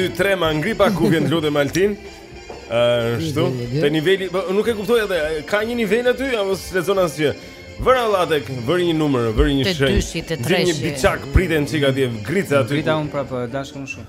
dy, tre, ma ngri pak kufjen të lutem Altin. Ashtu, te niveli, po, nuk e kuptoj atë. Ka një nivel aty apo s'lexon asgjë? Vëra Latek, vëri një numër, vëri një shenjë. Te dyshi, te treshi. Një biçak prite një çik atje, grica aty. Grita un prapë, dashkë më shumë.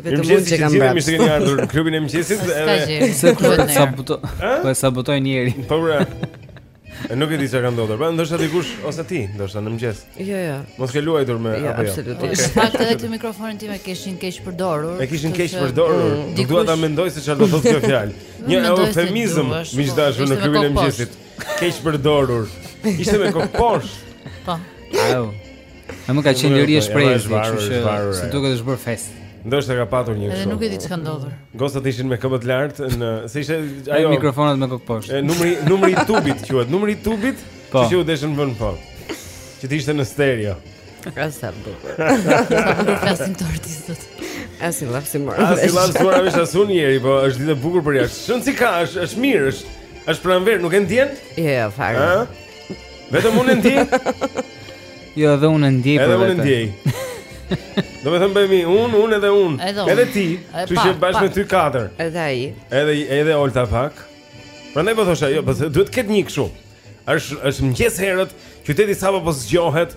Vetëm unë që kam bërë. Mirëmëngjes, keni ardhur në klubin e mëngjesit edhe se po e saboto. Po e saboton njëri. Po pra. Nuk e di çka ka ndodhur. Po ndoshta dikush ose ti, ndoshta në mëngjes. Jo, jo. Mos ke luajtur me jo, apo jo. Absolutisht. Fakt edhe këtë mikrofonin tim e kishin keqpërdorur. E kishin keqpërdorur. Mm, Nuk dua ta mendoj se çfarë do të thotë kjo fjalë. Një eufemizëm miq të dashur në klubin e mëngjesit. Keqpërdorur. Ishte me kokë poshtë. Po. Au. A, mbrëmë ka qenë liri e shprehjes, kështu që si duket është bërë festë. Ndoshta ka patur një kështu. Edhe nuk e di çka ndodhur. Gocat ishin me këmbët lart në, se ishte ajo mikrofonat me kokë poshtë. Numri numri i tubit quhet, numri i tubit, po. që u deshën vën po. Që të ishte në stereo. Sa bukur. Sa bukur flasim të artistët. Asi laf si mora. Asnjë llaf s'e mora vesh as unë njëri, po është ditë e bukur për jashtë. Shumë, s'ka, është është mirë, është është pranverë, nuk e ndjen? Jo, jo, fare. Ëh? Vetëm unë e ndjej. Jo, edhe unë e ndjej për vete. Edhe unë e ndjej. Domethënë bëhemi unë, unë edhe unë. Edhe ti, ti je bashkë me ty katër. Edhe ai. Edhe edhe Olta pak. Prandaj po thosha, jo, po duhet të ketë një kështu. Është është mëngjes herët, qyteti sapo po zgjohet.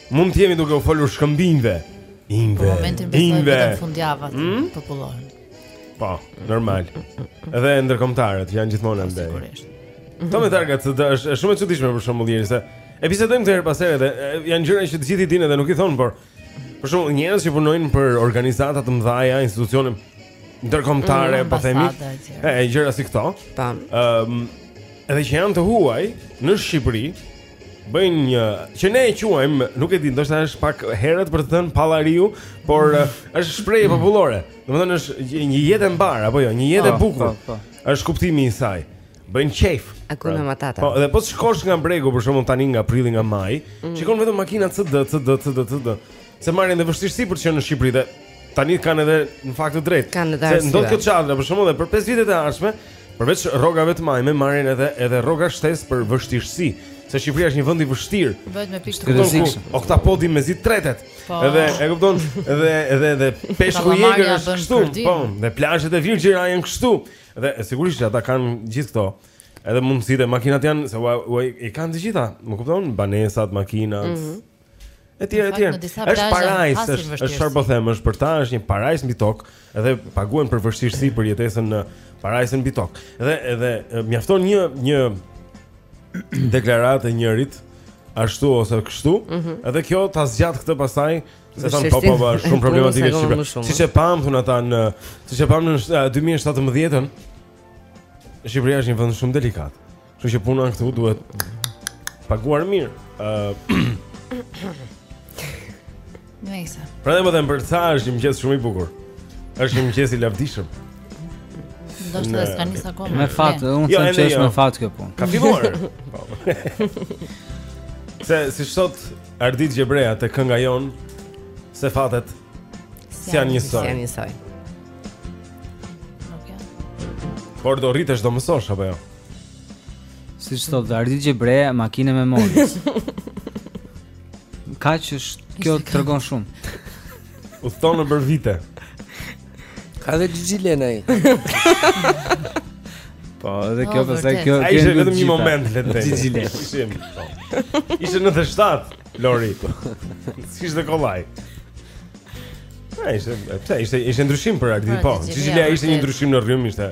Mund të jemi duke u folur shkëmbinjve. Inve. Për momentin besoj vetëm fundjavat hmm? popullohen. Po, normal. Edhe ndërkombëtarët janë gjithmonë andej. Po, sigurisht. Mhm. Domethënë targa të të është shumë e çuditshme për shembull njëri se e bisedojmë këtë herë pas here dhe janë gjëra që të gjithë i dinë dhe nuk i thonë, por për shembull njerëz që punojnë për organizata të mëdha, institucione ndërkombëtare, mm, po themi, e gjëra si këto. Tam. Ëm, ehm, um, edhe që janë të huaj në Shqipëri, bëjnë një që ne e quajmë, nuk e di, ndoshta është pak herët për të thënë pallariu, por mm. eh, është shprehje popullore. Domethënë është një jetë e mbarë apo jo, një jetë e po, bukur. Po, po. Është kuptimi i saj. Bëjnë qejf. Akuna pra, matata. Po, dhe po të shkosh nga bregu për shembull tani nga prilli nga maj, mm. shikon vetëm makina CD, CD, CD, CD. Se marrin dhe vështirësi për të qenë në Shqipëri dhe Tani kanë edhe në fakt të drejtë. Kanë edhe arsye. Ndonjë te çadra, për shembull, për 5 vitet e ardhshme, përveç rrogave të majme, marrin edhe edhe rroga shtesë për vështirësi, se Shqipëria është një vend i vështirë. Bëhet me pikë rreziku. Oktapodi mezi tretet. Po. Edhe e kupton, edhe edhe edhe peshku i egër është kështu, po, dhe plazhet e virgjëra janë kështu. Dhe sigurisht që ata kanë gjithë këto. Edhe mundësitë, makinat janë se uaj, i kanë të gjitha. Më kupton? Banesat, makinat. Mm -hmm. Etj etj. Është parajsë, është është çfarë po them, është për ta është një parajsë mbi tokë, edhe paguhen për vështirësi për jetesën në parajsën mbi tokë. Dhe edhe mjafton një një deklaratë e njërit ashtu ose kështu, mm -hmm. edhe kjo ta zgjat këtë pastaj se thonë po po është shumë problematike Shqipëria. Siç e pamë thonë ata në siç e pamë në 2017-ën Shqipëria është një vend shumë delikat. Kështu që puna këtu duhet paguar mirë. Ëh. Uh, Nëse. Prandaj po them për sa është një mëngjes shumë i bukur. Është një mëngjes i lavdishëm. Ndoshta s'ka nisur akoma. Me fat, unë jo, them se është jo. me fat kjo punë. Ka filluar. Se siç thotë Ardit Gjebrea te kënga jon se fatet s'i janë njësoj. S'i janë njësoj. Por do rritesh do mësosh apo jo? Siç thotë Ardit Gjebrea, makinë e memories Kaq është, kjo tregon shumë U thonë për vite Ka dhe Gigi Lenaj Po, edhe kjo po, pastaj kjo. Ai ishte vetëm një moment le të themi. Ishim. Ishte në 7, Lori. Siç dhe kollaj. Ai ishte, pse ishte ishte ndryshim për Ardit, po. Sicilia po, ishte një ndryshim në rrymë ishte.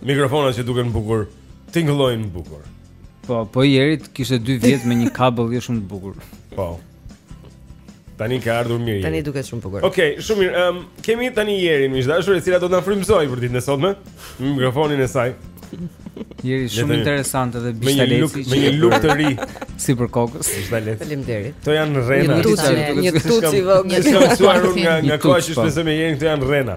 Mikrofonat që duken bukur, tingëllojnë bukur. Po, po Jerit kishte 2 vjet me një kabel jo shumë të bukur. Po. Tani ka ardhur mirë. Tani duket shumë bukur. Okej, okay, shumë mirë. Um, kemi tani Jerin, miq të dashur, e cila do të na frymëzojë për ditën e sotme me mikrofonin e saj. Jeri shumë interesante dhe bishtaleci. Me një look të ri sipër kokës. Bishtaleci. Faleminderit. Kto janë rrena. Një touch, një touch i vogël. Një touch nga nga koha që shpresoj me Jerin, kto janë rrena.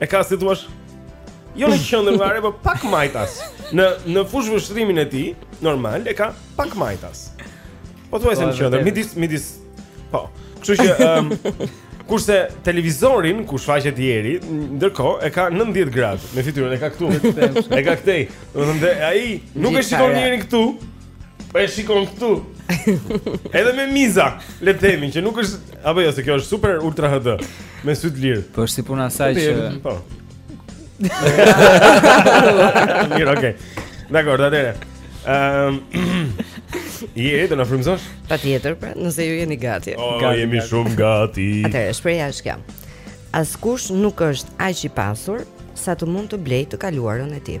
E ka si thua? Jo në qendër fare, por pak majtas. Në në fushëvështrimin e tij, normal e ka pak majtas. Po thua se po, në qendër, midis midis. Po. Kështu që ëm um, Kurse televizorin ku shfaqet Jeri, ndërkohë e ka 90 gradë me fytyrën e ka këtu. e ka këtej. Domethënë ai nuk e shikon Jerin këtu, Po e shikon këtu. Edhe me miza, le të themi që nuk është apo jo se kjo është super ultra HD me sy të lirë. Po është si puna saj që po. Mirë, okay. Dakord, atëherë. Ehm Jeri do na frymëzosh? Patjetër, pra, nëse ju jeni gati. O, oh, jemi shumë gati. Atëherë, shprehja është kjo. Askush nuk është aq i pasur sa të mund të blejë të kaluarën e tij.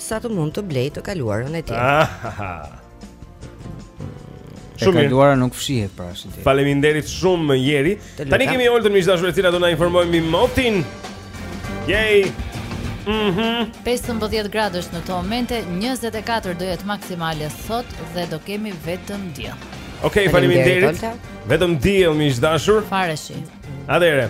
sa të mund të blej të kaluarën e tij. Shumë mirë. E kaluara nuk fshihet pra ashtu. Faleminderit shumë Jeri. Tani kemi Oltën miq të dashur e cila do na informojë mbi motin. Yay. Mhm. Mm 15 gradë në këto momente, 24 do jetë maksimale sot dhe do kemi vetëm diell. Okej, okay, faleminderit. Vetëm diell miq të dashur. Fareshi. Atëherë.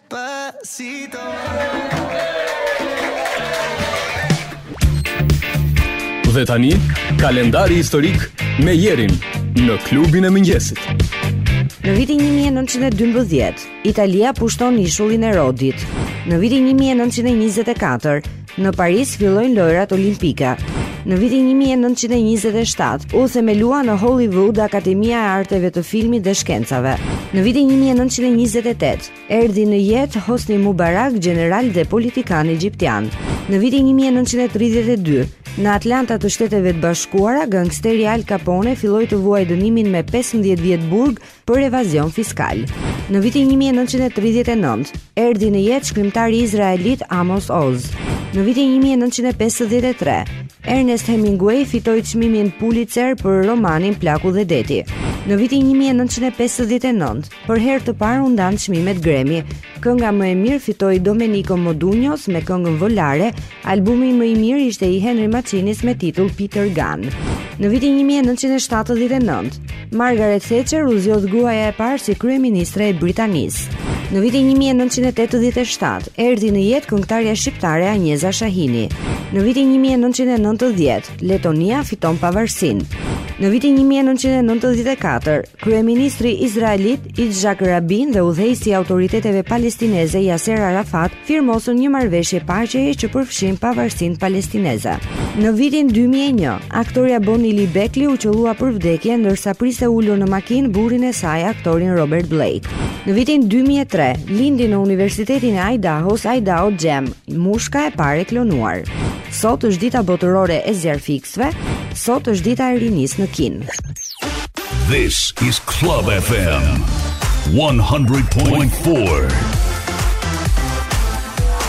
Dhe tani, kalendari historik me Jerin në klubin e mëngjesit. Në vitin 1912, Italia pushton ishullin e Rodit. Në vitin 1924, në Paris fillojnë lojërat olimpike. Në vitin 1927 u themelua në Hollywood Akademia e Arteve të Filmit dhe Shkencave. Në vitin 1928 Erdhi në jetë Hosni Mubarak, gjeneral dhe politikan egjiptian. Në vitin 1932, në Atlanta të Shteteve të Bashkuara, gangsteri Al Capone filloi të vuajë dënimin me 15 vjet burg për evazion fiskal. Në vitin 1939, erdhi në jetë shkrimtari izraelit Amos Oz. Në vitin 1953, Ernest Hemingway fitoi çmimin Pulitzer për romanin Plaku dhe deti. Në vitin 1959, Për herë të parë u ndanë çmimet Grammy. Kënga më e mirë fitoi Domenico Modugnos me këngën Volare, albumi më i mirë ishte i Henry Mancinis me titull Peter Gunn. Në vitin 1979, Margaret Thatcher u zgjodh gruaja e parë si kryeministre e Britanisë. Në vitin 1987, erdhi në jetë këngëtarja shqiptare Anjeza Shahini. Në vitin 1990, Letonia fiton pavarësinë. Në vitin 1994, Kryeministri izraelit Itzhak Rabin dhe udhëheqësi i autoriteteve palestineze Yasser Arafat firmosën një marrëveshje paqeje që përfshin pavarësinë palestineze. Në vitin 2001, aktorja Bonnie Lee Bakley u qëllua për vdekje ndërsa priste ulur në makinë burrin e saj, aktorin Robert Blake. Në vitin 2003, lindi në Universitetin e Idaho-s Idaho Gem, mushka e parë e klonuar. Sot është dita botërore e zjarrfikësve, sot është dita e rinisë në Kinë. This is Club FM 100.4.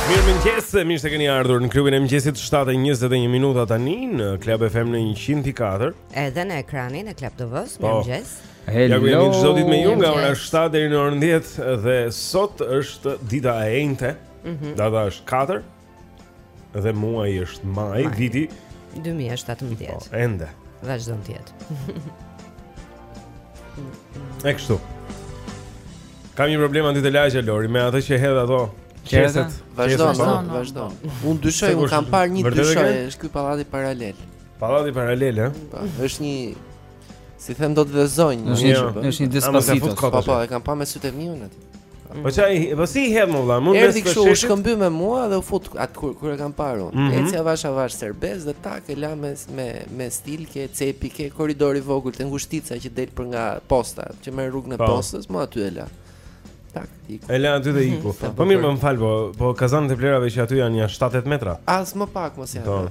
Mirë mëngjes, mirë se keni ardhur në klubin e mëngjesit 7:21 minuta tani në Club FM në 100.4. Edhe në ekranin e Club TV-s, po. mëngjes. Hello. Ja ku jemi çdo ditë me ju nga ora 7 deri në orën 10 dhe sot është dita e enjte. Mm -hmm. Data është 4. Dhe muaj është maj, maj. viti 2017. Po, ende. Vazhdon të jetë. Ekstu. Kam një problem aty te lagjja Lori me atë që hedh ato. Qeset, vazhdon, po. vazhdon. Unë dyshoj, unë kam parë një dyshoj, është ky pallati paralel. Pallati paralel, ë? Po, është një si them do ta vëzhgojmë, është një, është një despacito. Po, po, e kam pa me sytë e mi unë aty. Mm. Po çaj, po si i hedh më vëlla, mund të shkoj. U shkëmby me mua dhe u fut aty kur kur e kam parë unë. Mm -hmm. Ecte avash avash serbes dhe tak e la me me me stil ke cepi ke korridori i vogël te ngushtica që del për nga posta, që merr rrugën e po. postës, mu aty e la. Tak, iku. E la aty dhe mhm. iku. Po mirë, më fal, po po kazanët e plehrave që aty janë janë 70 metra. As më pak mos janë.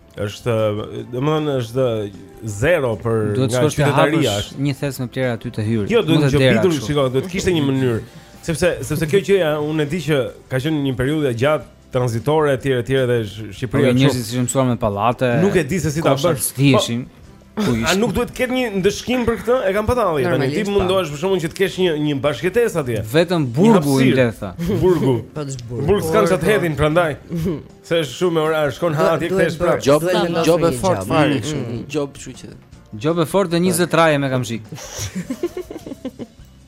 Është, domethënë është zero për nga qytetaria. Një thes me plehra aty te hyrja. Jo, duhet të bëhet, shiko, duhet të kishte një mënyrë, sepse sepse kjo gjëja unë e di që ka qenë një periudhë e gjatë tranzitore etj etj dhe Shqipëria po, kështu. Njerëzit s'u mësuan me pallate. Nuk e di se si ta bësh. Po, A nuk duhet të ketë një ndëshkim për këtë? E kam pa dalli. Tani ti mundohesh për shkakun që të kesh një një bashkëjetesë atje. Vetëm burgu i ndetha. Burgu. Po të zburg. Burg s'kan sa të hedhin prandaj. Se është shumë orar, shkon ha atje kthesh prapë. Gjobë, gjobë e fortë fare mm. kështu. Gjobë, kështu që. Gjobë e fortë dhe 20 traje më kam shik.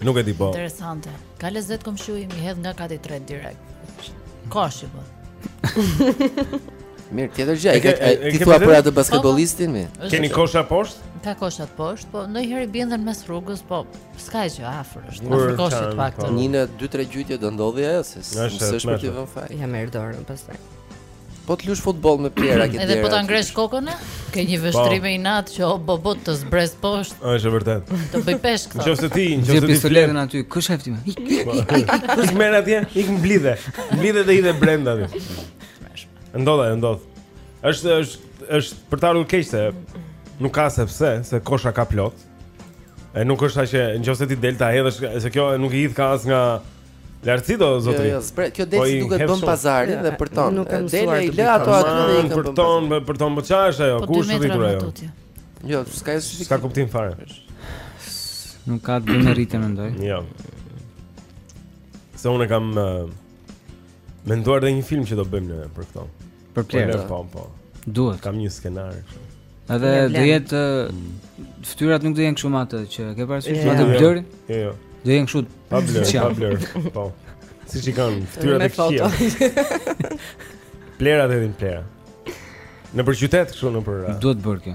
Nuk e di po. Interesante. Ka lezet komshiu im i hedh nga kati 3 direkt. Kashi po. Mirë, tjetër gjë, e ke, ti thua për atë basketbollistin mi? Keni kosha poshtë? Ka kosha poshtë, po ndonjëherë bien edhe në mes rrugës, po s'ka gjë afër, është afër koshit të paktën. Një në 2-3 gjuajtje do ndodhi ajo se s'është për të vënë faj. Ja merr dorën pastaj. Po të luash futboll me plehra këtë Edhe po ta ngresh kokën? Ke një vështrim me po. inat që o bobo të zbres poshtë. Është e vërtetë. Të bëj peshk. Nëse ti, nëse ti pistoletën aty, t'ia fut, i? Ik, ik, ik, ik. Po. Ik merre atje, ik mblidhe. Mblidhe dhe hidhe brenda aty. Ndodha, ndodh. Është është është për të ardhur keq se nuk ka sepse, se kosha ka plot. E nuk është aq që nëse ti del ta hedhësh, se kjo nuk i hidhka as nga lartësitë o zotëri. Jo, jo, zbre, kjo del po si duket bën pazarin dhe përton. Nuk kam mësuar të bëj ato aty dhe i përton, përton po çfarë është ajo? Po Ku është rritur ajo? Jo, s'ka justifikim. S'ka kuptim fare. Nuk ka të bëjë rritje mendoj. Jo. Se unë e kam menduar dhe një film që do bëjmë ne për këto. Për plehrat. Po, po. Duhet. Kam një skenar. Edhe do jetë fytyrat nuk do jenë kështu me atë që ke parasysh me atë blur. Jo, jo. Do jenë kështu. Pa blur, pa blur. Po. Siç i kanë fytyrat e këqija. Plehra që hedhin plehra. Nëpër qytet kështu nëpër. Duhet bërë kjo.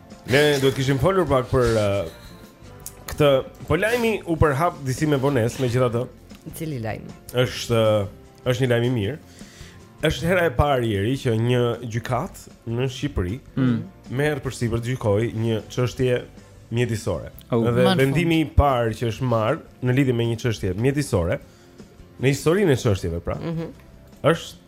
Ne duhet të kishim folur pak për uh, këtë po lajmi u përhap disi me vonesë megjithatë. Cili lajm? Është uh, është një lajm i mirë. Është hera e parë Jeri që një gjykatë në Shqipëri mm. merr mm. përsipër të gjykojë një çështje mjedisore. Oh, dhe vendimi i parë që është marr në lidhje me një çështje mjedisore në historinë e çështjeve pra. Mm -hmm. Është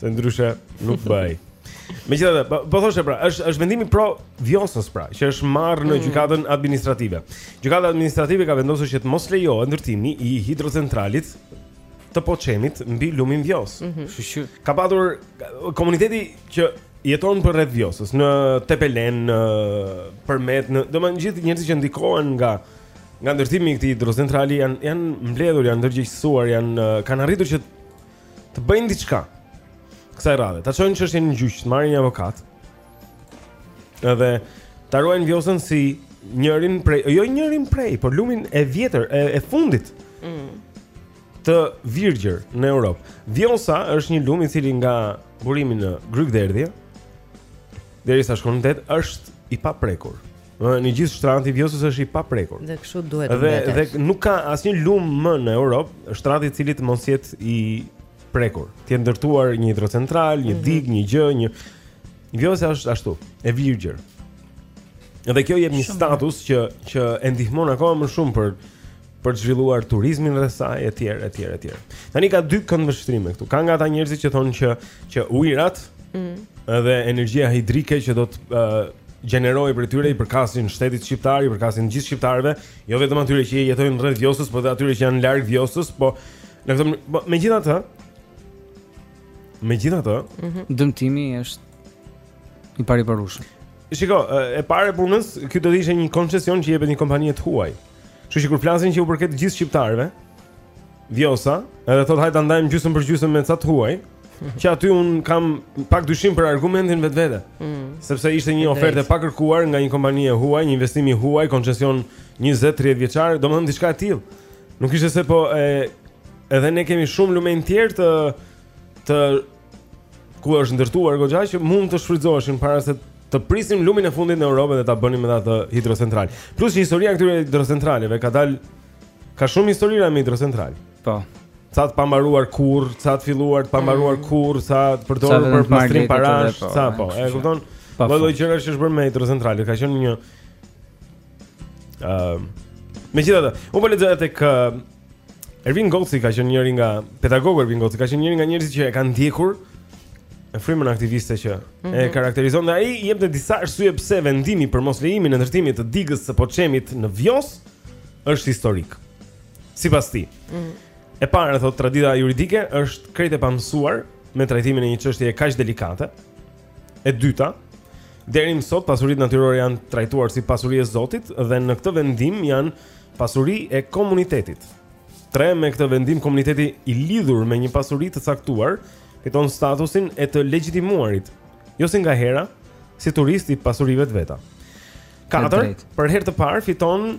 Se ndryshe nuk bëj. Megjithatë, po, po thoshe pra, është është vendimi pro Vjosës pra, që është marrë në mm. gjykatën administrative. Gjykata administrative ka vendosur që të mos lejohet ndërtimi i hidrocentralit të Poçemit mbi lumin Vjosë. Mhm. Kështu që ka patur komuniteti që jeton përreth Vjosës, në Tepelenë, në Përmet, në domethënë gjithë njerëzit që ndikohen nga nga ndërtimi i këtij hidrocentrali janë janë mbledhur, janë ndërgjegjësuar, janë kanë arritur që të bëjnë diçka. Kësaj radhe, ta çojnë çështjen në gjyq, të marrin një avokat. Edhe ta ruajnë Vjosën si njërin prej, jo njërin prej, por lumin e vjetër, e, e fundit. Mm. Të virgjër në Europë. Vjosa është një lum i cili nga burimi në grykëderdhje derisa shkon në det është i paprekur. Në gjithë shtrati i Vjosës është i paprekur. Dhe kështu duhet të mbetet. Dhe dhe nuk ka asnjë lum më në Europë, shtrati i të cilit të mos jetë i prekur. Të jetë ndërtuar një hidrocentral, një mhm. digë, një gjë, një Vjosa është ashtu, e virgjër. Dhe kjo i jep një status që që e ndihmon akoma më shumë për për të zhvilluar turizmin rreth saj etj etj etj. Tani ka dy këndvështrime këtu. Ka nga ata njerëzit që thonë që që ujërat mm. dhe energjia hidrike që do të uh, gjenerohet prej tyre i përkasin shtetit shqiptar, i përkasin gjithë shqiptarëve, jo vetëm atyre që jetojnë rreth Vjosës, por edhe atyre që janë larg Vjosës, po në këtë po, megjithatë megjithatë mm -hmm. dëmtimi është i pariparueshëm. Shiko, e para e punës, ky do të ishte një koncesion që jepet një kompanie të huaj. Mm Kështu që kur flasin që u përket gjithë shqiptarëve, Vjosa, edhe thotë haj ta ndajmë gjysmë për gjysmë me ca të huaj, që aty un kam pak dyshim për argumentin në vetvete. Mm. Sepse ishte një ofertë e pakërkuar nga një kompani e huaj, një investim i huaj, koncesion 20-30 vjeçar, domethënë diçka e tillë. Nuk ishte se po e edhe ne kemi shumë lumenj të tjerë të të ku është ndërtuar goxha që mund të shfrytëzoheshin para se të prishnim lumin e fundit në Europë dhe ta bënim edhe atë hidrocentral. Plus që historia e këtyre hidrocentraleve ka dal ka shumë histori me hidrocentrale. Po. Ca të pambaruar kurrë, ca të filluar të pambaruar mm. kurrë, ca të përdorur për pastrim parash, po, ca po. E kupton? Po domethënë që është bërë me hidrocentrale, ka qenë një ë uh, Megjithatë, unë po lexoja tek Ervin Goci ka qenë njëri nga pedagogu Ervin Goci ka qenë njëri nga njerëzit që e kanë ndjekur në frymën aktiviste që mm -hmm. e mhm. karakterizon dhe ai jepte disa arsye pse vendimi për mos lejimin e ndërtimit të digës së Poçemit në Vjos është historik. Sipas tij. Mm -hmm. E para thotë tradita juridike është krejt e pamësuar me trajtimin e një çështjeje kaq delikate. E dyta, deri më sot pasuritë natyrore janë trajtuar si pasuri e Zotit dhe në këtë vendim janë Pasuri e komunitetit. Tre me këtë vendim komuniteti i lidhur me një pasuri të caktuar fiton statusin e të legjitimuarit, jo si ngahera, si turist i pasurive të veta. Katër, për herë të parë fiton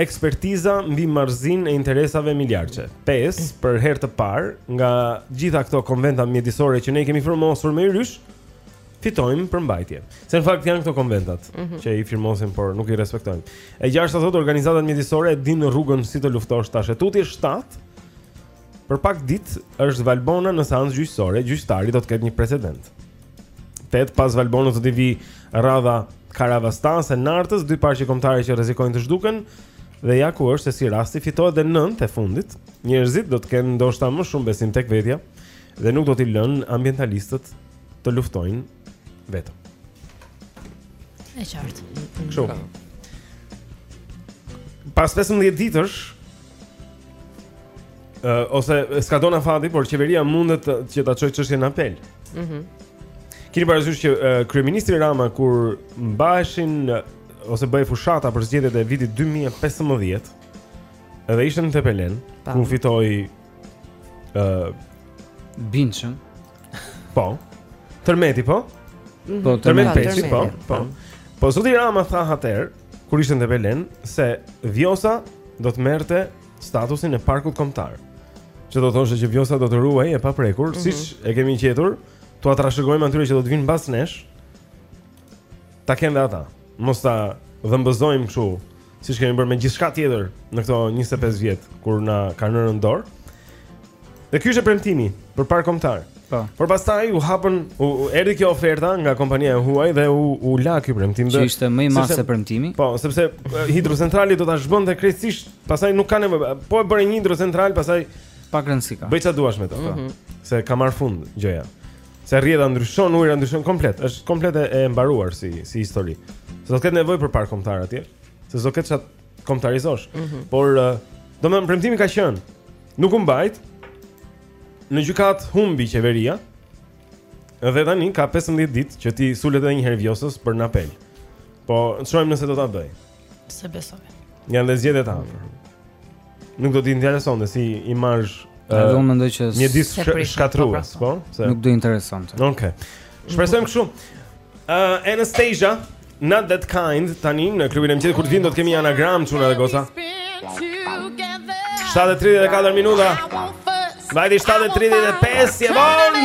ekspertiza mbi marrëzinë e interesave miliardëshe. Pesë, për herë të parë nga gjithë këto konventa mjedisore që ne kemi firmosur me vrull, fitojnë përmbajtje. Se në fakt janë këto konventat mm -hmm. që i firmosim por nuk i respektojmë. E gjashta thotë organizatat mjedisore e dinë rrugën si të luftosh tash e tutje 7. Për pak ditë është Valbona në seancë gjyqësore, gjyqtari do të ketë një precedent. Tetë pas Valbonës do të vijë radha Karavastasë e Nartës dy parqe kombëtare që rrezikojnë të zhduken dhe ja ku është se si rasti fitohet dhe nëntë e fundit. Njerëzit do të kenë ndoshta më shumë besim tek vetja dhe nuk do t'i lënë ambientalistët të luftojnë vetëm. E qartë. Kështu. Pas 15 ditësh ë uh, ose s'ka thëna fati, por qeveria mundet që ta çojë çështjen në apel. Mhm. Mm Keni parasysh që uh, kryeministri Rama kur mbaheshin uh, ose bëhej fushata për zgjedhjet e vitit 2015, edhe ishte në Tepelenë, ku fitoi ë uh, bindshëm. Po. Tërmeti po? Mhm. Po, Tërmet Peçi, po, po. Po zoti Rama tha atëherë, kur ishte në Tepelenë, se Vjosa do të merrte statusin e parkut kombëtar. Që do thoshte që Vjosa do të ruhej e paprekur, mm -hmm. siç e kemi gjetur, t'ua trashëgojmë atyre që do të vijnë mbas nesh. Ta kenë dhe ata. Mos ta dhëmbëzojmë kështu siç kemi bërë me gjithçka tjetër në këto 25 vjet kur na ka rënë në dorë. Dhe ky ishte premtimi për park kombëtar. Po. Por pastaj u hapën u, u erdhi kjo oferta nga kompania e huaj dhe u u la ky premtim dhe ishte më i madh se premtimi. Po, sepse hidrocentrali do ta zhbënte krejtësisht, pastaj nuk kanë po e bëre një hidrocentral, pastaj pak rëndësi ka. Bëj çfarë duash me to. Mm -hmm. Se ka marrë fund gjëja. Se rrjedha ndryshon, ujëra ndryshon komplet. Është komplet e mbaruar si si histori. S'do të ketë nevojë për park kombëtar atje, se s'do ketë ça të kombëtarizosh. Mm -hmm. Por eh, domethënë premtimi ka qenë. Nuk u mbajt. Në gjykatë humbi qeveria. Dhe tani ka 15 ditë që t'i sulet edhe një herë Vjosës për në apel. Po, shohim nëse do ta bëjë. Se besoj. Janë dhe zgjedhjet afër. Nuk do të interesonte si imazh. Edhe unë mendoj që një çikë shkatërrues, po? Se nuk do interesonte. Okej. Okay. Shpresojmë kështu. Uh, Anastasia, Not That Kind tani në klubin e mëngjesit kur të vijmë do të kemi anagram çuna dhe goca. 7:34 minuta. Vajti 7:35 e vonë.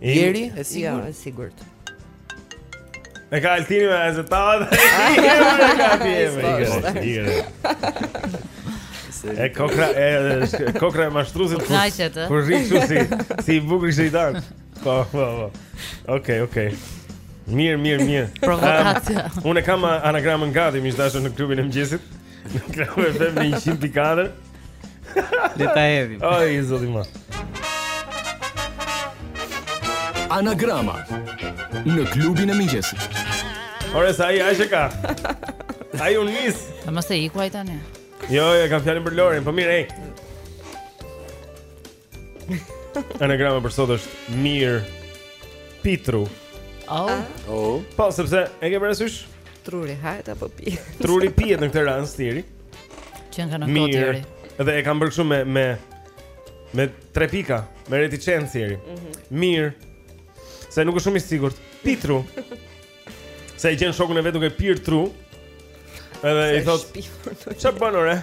Ieri, e sigurt? Jo, e sigurt. E ka altini me e zëtavat E kokrra e kokrra e mashtruesit kur kur u rrit si si i bukur ishte i dan. Po, po, po. Okej, okej. Mirë, mirë, mirë. Provokacija. Um, unë kam anagramën gati, miq të dashur në klubin e mëngjesit. Në klubin e mëngjesit 104. Le ta hedhim. O zoti im. Anagrama në klubin e mëngjesit. Ore sa ai ashe ka. Ai un nis. Ta mos e iku ai tani. Jo, jo, e kam fjalën për Lorin, po mirë, ej. Anagrama për sot është Mirë Pi tru. Oh. Ah. Oh. Po sepse e ke parasysh? Truri hahet apo pi? Truri pihet në këtë rast Ieri. Që nga në kod tiri. Dhe e kam bërë kështu me me me tre pika, me retiçencë Ieri. Mm -hmm. Mirë. Se nuk është shumë i sigurt. Pi tru. Se e gjen shokun e vet duke pirë tru. Edhe i thot, "Çfarë bën ore?"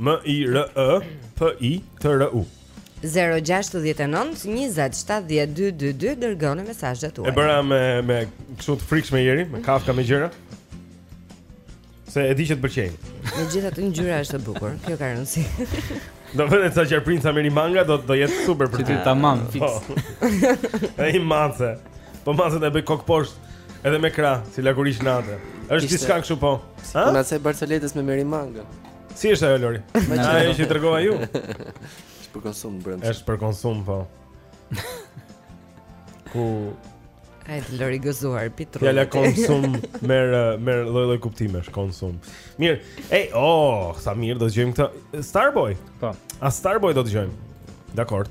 M I R E P I T R U. 0692070222 Dërgoni mesazhet E bëra me, me kështu të frikshme Ieri Me kafka me gjëra Se e di që të pëlqejnë Me gjithë ato ngjyra është e bukur Kjo ka rëndësi Do vëtë e të qërë prinë sa meri manga Do, do jetë super për të ty tamam, fiks po. E mace Po mace e bëj kokëposhtë Edhe me krah, si lakuriq nate. Është diçka kështu po. Ha? Puna e asaj barsoletës me Meri Manga. Si është ajo Lori? Ajo që tregova ju. Është për konsum të brendshëm. Është për konsum po. Ku Ai të lori gëzuar pi tru. Fjala konsum merr merr lloj-lloj kuptimesh, konsum. Mirë. Ej, oh, sa mirë do të dëgjojmë këtë Starboy. Po. A Starboy do të dëgjojmë? Dakord.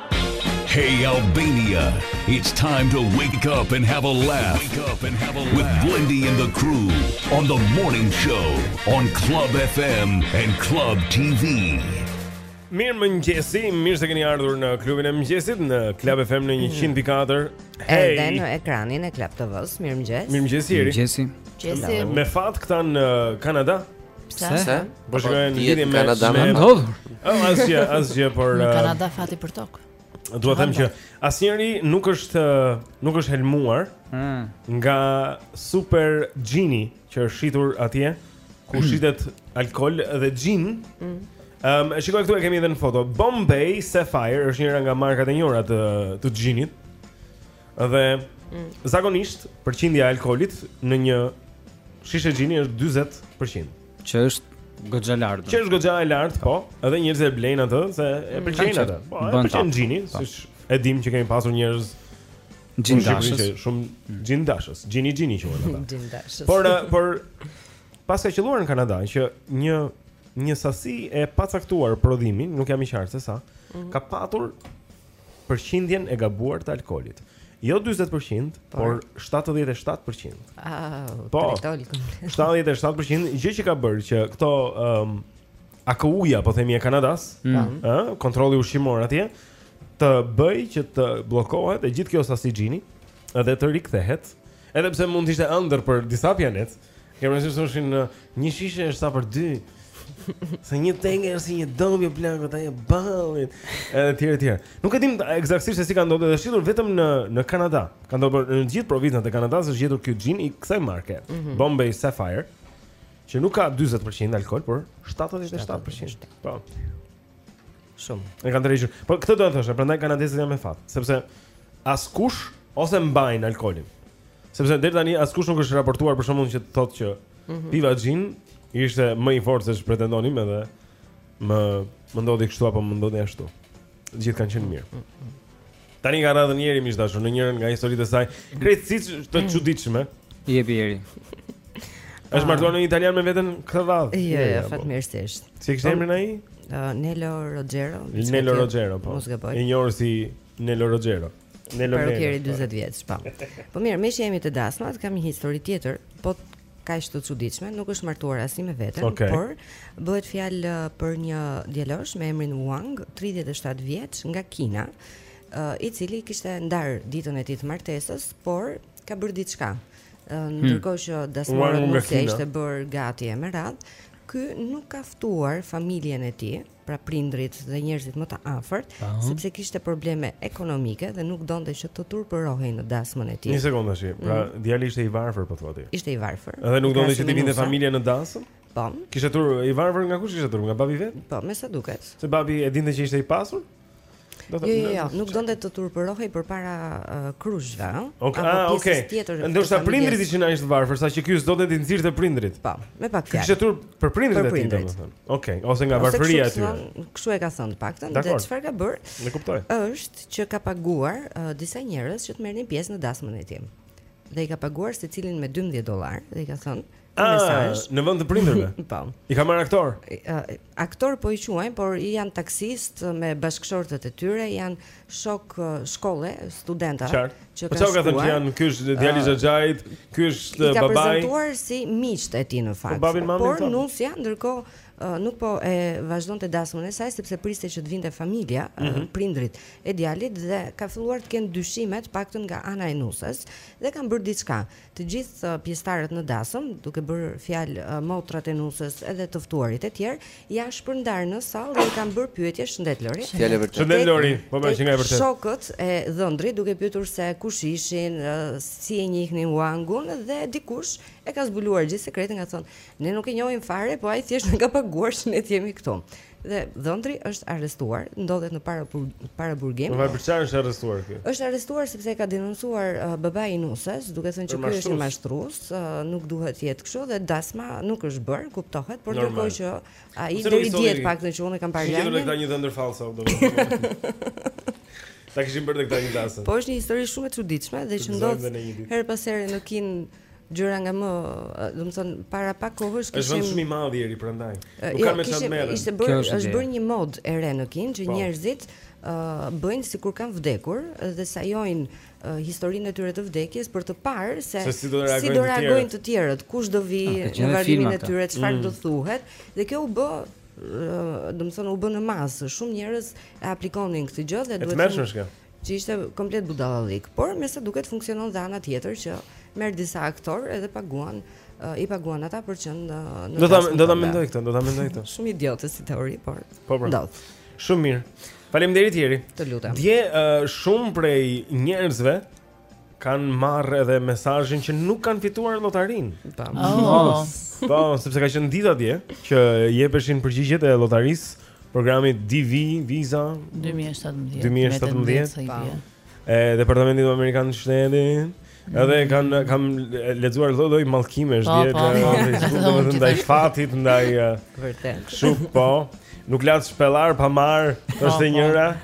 Hey Albania, it's time to wake up and have a laugh. Wake up and have a laugh with Blendi and the crew on the morning show on Club FM and Club TV. Mirëmëngjesi, mirë se keni ardhur në klubin e mëngjesit në Klab FM në 104 mm. hey. Edhe në ekranin e Klab TV-së, mirëmëngjes Mirëmëngjesi Mirëmëngjesi Me fat këta në Kanada Pse? Pse? Po, po shikojnë në lidhje me Kanada më ndodh. Oh, asgjë, asgjë por në uh, Kanada fati për tok. Dua të them që asnjëri nuk është uh, nuk është helmuar hmm. nga super xhini që është shitur atje ku hmm. shitet alkool dhe xhin. Ëm, hmm. e shikoj këtu e kemi edhe në foto. Bombay Sapphire është njëra nga markat e njohura të të xhinit. Dhe mm. zakonisht përqindja e alkoolit në një shishe xhini është 40%. Që është goxha lart. Që është goxha e lartë, po. Edhe njerëzit e blejnë atë se e mm. pëlqejnë atë. Po, e pëlqejnë xhinin, po. siç e dimë që kemi pasur njerëz xhindashës, shumë mm. xhindashës, xhini xhini që ata. Xhindashës. Por eh, por paska qëlluar në Kanada që një një sasi e pacaktuar prodhimi, nuk jam i qartë se sa, mm. ka patur përqindjen e gabuar të alkoolit. Jo 40%, por, por 77%. Au, po, tritol. 77% gjë që ka bërë që këto ëm um, AKU-ja, po themi e Kanadas, ëh, mm. uh, kontrolli ushqimor atje të bëjë që të bllokohet e gjithë kjo sasi xhini dhe të rikthehet, edhe pse mund të ishte ëndërr për disa pijanecë, Kemi rënë se thoshin një shishe është sa për dy Se një teke është si një dopjo plako hajde ballin E tjera e tjera Nuk e dimë ekzaktësisht se si ka ndodhur dhe shitur vetëm në, në Kanada Ka ndodhur në të gjithë provincat e Kanadasë është gjetur ky xhin i kësaj marke mm -hmm. Bombay Sapphire Që nuk ka 40% alkool, por 77% Po Shumë. E kanë tërhequr. Po këtë do të thosha, prandaj kanadezët janë me fat, sepse askush ose mbajnë alkoolin. Sepse deri tani askush nuk është raportuar për shembull që thotë që mm -hmm. piva xhin ishte më i fortë se ç'pretendonim edhe më më ndodhi kështu apo më ndodhi ashtu. Të gjithë kanë qenë mirë. Mm -hmm. Tani ka radhën njeriu im i dashur me njërën nga historitë e saj. Krejtësisht të mm. çuditshme. I jepi Jeri. Është martuar ndonjë italian me veten këtë radhë. Jo, jo, jo po. fatmirësisht. Si e kishte po, emrin ai? Nelo Rogero. Nelo Rogero, po. Mos gaboj. I njohur si Nelo Rogero. Nelo Rogero. Për 40 vjeç, po. Po mirë, meqë jemi te dasmat, kam një histori tjetër. Po kaq të çuditshme, nuk është martuar asnjë me veten, okay. por bëhet fjalë për një djalosh me emrin Wang, 37 vjeç, nga Kina, uh, i cili kishte ndarë ditën e tij të martesës, por ka bërë diçka. Hmm. Ndërkohë që dasmorët nusja ishte bërë gati e me radhë, ky nuk ka ftuar familjen e tij, pra prindërit dhe njerëzit më të afërt, sepse kishte probleme ekonomike dhe nuk donte që të turpërohej në dasmën e tij. Një sekondë tash. Pra mm. djali ishte i varfër po thua ti. Ishte i varfër. Edhe nuk donte që të vinte familja në dasëm? Po. Kishte turp i varfër nga kush kishte turp? Nga babi vet? Po, me sa duket. Se babi e dinte që ishte i pasur? Do të jo, jo, jo, nuk donte të turpërohej përpara uh, krushve, ëh. Ok, apo ah, okay. tjetër. Ndoshta prindrit ishin aq të varfër, sa që ky s'donte të nxirrte prindrit. Po, me pak fjalë. Kishte turp për prindrit e tij, domethënë. Okej, ose nga varfëria e tyre. Kështu e ka thënë të paktën, dhe çfarë ka bërë? E kuptoj. Është që ka paguar uh, disa njerëz që të merrnin pjesë në dasmën e tij. Dhe i ka paguar secilin me 12 dollar dhe i ka thënë Mesazh. Në vend të prindërve. Po. I ka marrë aktorë. Aktorë po i quajnë, por janë taksistë me bashkëshortet e tyre, janë shokë shkolle, studenta që po kanë. Po ka thënë që ky është djali i xhaxhait, ky është babai. I ka prezantuar si miqtë e tij në fakt. Po, por nusja ndërkohë nuk po e vazhdonte dasmën e saj sepse priste që të vinte familja, mm -hmm. prindrit e djalit dhe ka filluar të kenë dyshime të paktën nga ana e nuses dhe kanë bërë diçka. të gjithë pjesëtarët në dasëm, duke bërë fjalë motrat e nuses edhe të ftuarit e tjerë, janë shpërndarë në sallë dhe i kanë bërë pyetje shëndet Lori. Fjalë vërtet. Shëndet Lori, po bëj nga e vërtet. Shokëve të dhëndrit duke pyetur se kush ishin, si e njihnin Wangun dhe dikush e ka zbuluar gjithë sekretin, ka thënë, ne nuk e njohim fare, po ai thjesht na ka paguar që ne të jemi këtu. Dhe dhëndri është arrestuar, ndodhet në para paraburgim. Po për çfarë është arrestuar ky? Është arrestuar sepse e ka denoncuar uh, babai i nuses, duke thënë që ky është një mashtrues, uh, nuk duhet të jetë kështu dhe dasma nuk është bërë, kuptohet, por ndërkohë që ai deri diku paktën që unë kam parë. Kishte këta një dhëndër fallso, domethënë. Ta kishim bërë këtë një dasmë. Po është një histori shumë e çuditshme dhe që ndodh herë pas here në Kin gjëra nga më, domethënë para pak kohësh kishim Është vend shumë i madh Jeri prandaj. Nuk jo, kanë me çfarë merren. Ishte bërë është bërë një modë e re në Kinë që po. njerëzit ë uh, bëjnë sikur kanë vdekur dhe sajojnë uh, historinë e tyre të vdekjes për të parë se, se si do reagojnë, si do reagojnë të, tjerët. të tjerët, kush do vijë ah, në varrimin e tyre, çfarë mm. do thuhet dhe kjo u bë domethënë u bë në masë, shumë njerëz e aplikonin këtë gjë dhe duhet të Që ishte komplet budallallik. Por me sa duket funksionon dhe ana tjetër që merr disa aktorë edhe i paguan i paguan ata për të qenë në në Do ta do ta mendoj këtë, do ta mendoj këtë. Shumë idiotë si teori, por po, po. ndodh. Shumë mirë. Faleminderit Jeri. Të lutem. Dje uh, shumë prej njerëzve kanë marrë edhe mesazhin që nuk kanë fituar lotarinë. Tam. Oh. Po, sepse ka qenë dita dje që jepeshin përgjigjet e lotarisë, programit DV Visa 2017. 2017. Po. E Departamentit Amerikan të Shtetit. Edhe mm. kanë kam lexuar lloj-lloj mallkimesh po, dje po, në po. Facebook, domethënë ndaj fatit, ndaj vërtet. Shumë po. Nuk latë shpellar pa marrë, është e njëra.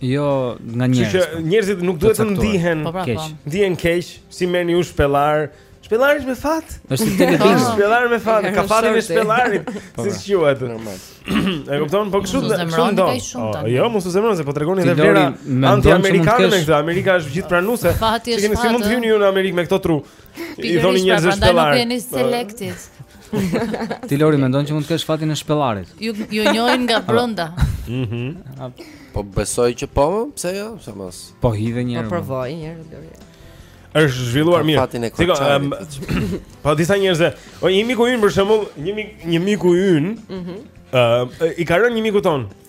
Jo nga njerëzit. Kështu që njerëzit nuk duhet të ndihen po, pra, keq. Po. Ndihen keq se i merrni ju shpellarë. Shpellari me fat. Është si televizor. Ah. Shpellari me fat, ka fatin e shpellarit. Po, si pra. quhet normal. E kupton? Po kështu do. Kështu do. Oh, jo, mos u zemron se po tregoni edhe vlera anti-amerikane me këtë. Amerika është gjithëpranuese. Keni si mund të hyni ju në Amerikë me këtë tru? I thoni njerëzve shpellarë. Prandaj nuk jeni selected. Ti Lori mendon që mund të kesh fatin e shpellarit. Ju ju njohin nga brenda. Mhm. Po besoj që po, pse jo? Pse mos. Po hidhe një herë. Po provoje një herë Lori. Është zhvilluar mirë. Fatin e korçarit. Po disa njerëz, o një miku ynë për shembull, një mik, një miku ynë, ëh, mhm. i ka rënë një mikut tonë.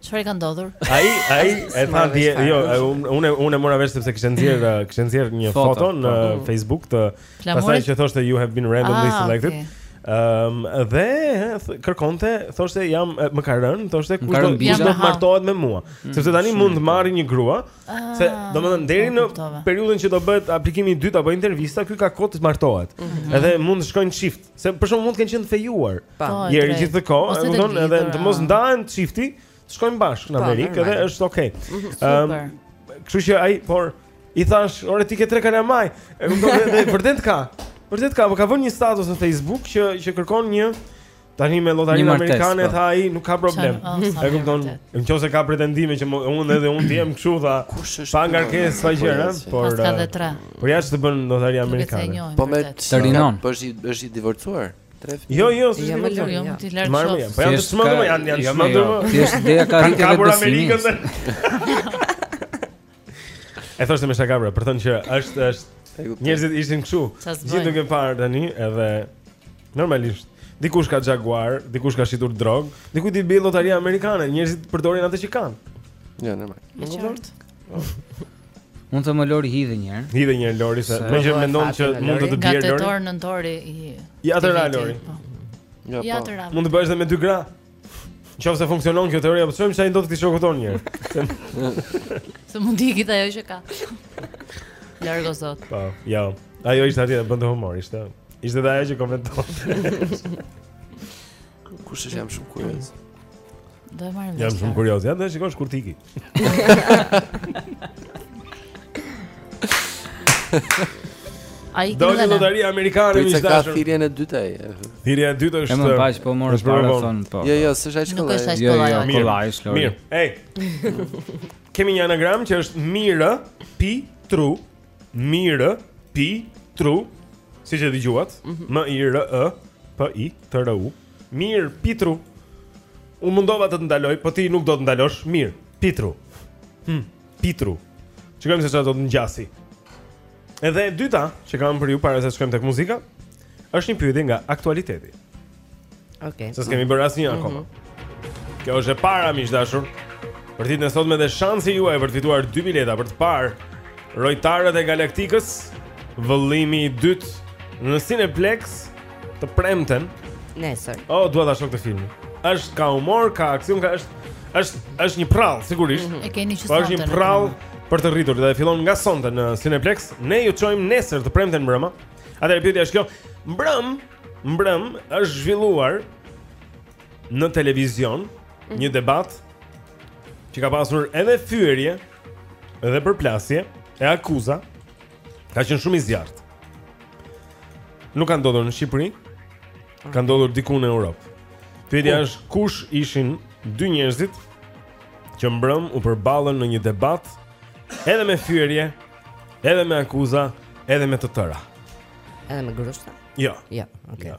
Çfarë i ka ndodhur? Ai, ai e tha dje, jo, unë unë mora vesh sepse kishte nxjerrë, mm. uh, kishte nxjerrë një foto, foto në po. Facebook të asaj që thoshte you have been randomly ah, selected. Okay. Ehm, um, dhe kërkonte, thoshte jam më ka rënë, thoshte kush do kush do të martohet me mua. Mm, Sepse tani mund të marrë një grua, ah, se domethënë deri po, në periudhën që do bëhet aplikimi i dytë apo intervista, ky ka kohë të martohet. Mhm. Edhe mund të shkojnë çift, se për shkak mund të kenë qenë fejuar. Pa. Jep gjithë kohë, do të thonë edhe të mos ndahen çifti, të shkojnë bashkë në Amerikë dhe është okay. Mhm. Ëm, kështu që ai por i thashë, "Ore ti ke tre kalamaj." E kupton dhe vërtet ka. Vërtet ka, po ka vënë një status në Facebook që që kërkon një tani me lotarinë amerikane po. tha ai, nuk ka problem. Oh, e kupton? Nëse ka pretendime që unë edhe unë jam kështu tha, pa ngarkesë asgjë, ha, por. Ka dhe tre. Por ja ç' të bën lotaria amerikane. Po me të rinon. Po është është i divorcuar. Tre fëmijë. Jo, jo, s'është më lirë, jam ti lart shoh. Po janë të çmendur, janë janë çmendur. Thjesht ideja ka rritur vetëbesimin. E thoshte me shaka për të thënë që është është njerëzit ishin kështu. Gjithë duke parë tani edhe normalisht dikush ka jaguar, dikush ka shitur drogë, dikujt i bie lotaria amerikane, njerëzit përdorin atë që kanë. Jo, normal. Në vërtetë. Mund të më Lori hidhe një herë. Hidhe një herë Lori se meqë mendon që mund të të bjerë Lori. Nga tetor nëntori. Ja të ra Lori. Po. Ja po. të ra. Mund të bësh edhe me dy gra. Nëse funksionon kjo teori, apo çojmë sa i ndot këtë shoku ton një herë. Se mund të ikë ajo që ka. Largo Zot. Po, ja. Ajo ishte atje bënte humor, ishte. Ishte dhe ajo që komentonte. Kush është jam shumë kurioz. Do e marrim. Jam shumë kurioz. Ja, do të shikosh kur tiki. Ai do në lotarinë amerikane më dashur. Ka thirrjen e dytë ai. Thirrja e dytë është. Më bash po morë para thon po. Jo, jo, s'është aq kollaj. Jo, jo, kollaj është Lori. Mirë. Ej. Kemi një anagram që është Mirë pi tru. Mirë pi tru. Siç e dëgjuat? M I R E P I T R U. Mirë, Pitru. Unë mundova të të ndaloj, po ti nuk do të ndalosh. Mirë, Pitru. Hm, Pitru. Shikojmë se çfarë do të ngjasi. Edhe e dyta që kam për ju para se të shkojmë tek muzika, është një pyetje nga aktualiteti. Okej. Okay. S'e kemi bërë asnjë mm -hmm. akoma. Kjo është e para miq dashur. Për ditën e sotme dhe shansi juaj për të fituar dy bileta për të parë Rojtarët e Galaktikës, vëllimi i dytë në Cineplex. Të premten. Nesër. Oh, dua ta shoh këtë film. Është ka humor, ka aksion, ka është është është një prall, sigurisht. Mm -hmm. E keni që sonte. Po është një prall për të rritur dhe fillon nga sonte në Cineplex. Ne ju çojmë nesër të premten mbrëma. Atëherë pyetja është kjo. Mbrëm, mbrëm është zhvilluar në televizion mm -hmm. një debat që ka pasur edhe fyerje dhe përplasje e akuza Ka qenë shumë i zjarrtë. Nuk ka ndodhur në Shqipëri. Ka ndodhur diku në Europë. Pyetja është kush ishin dy njerëzit që mbrëm u përballën në një debat edhe me fyerje, edhe me akuza, edhe me të tëra. Edhe me grushta? Jo. Jo, okay. Jo.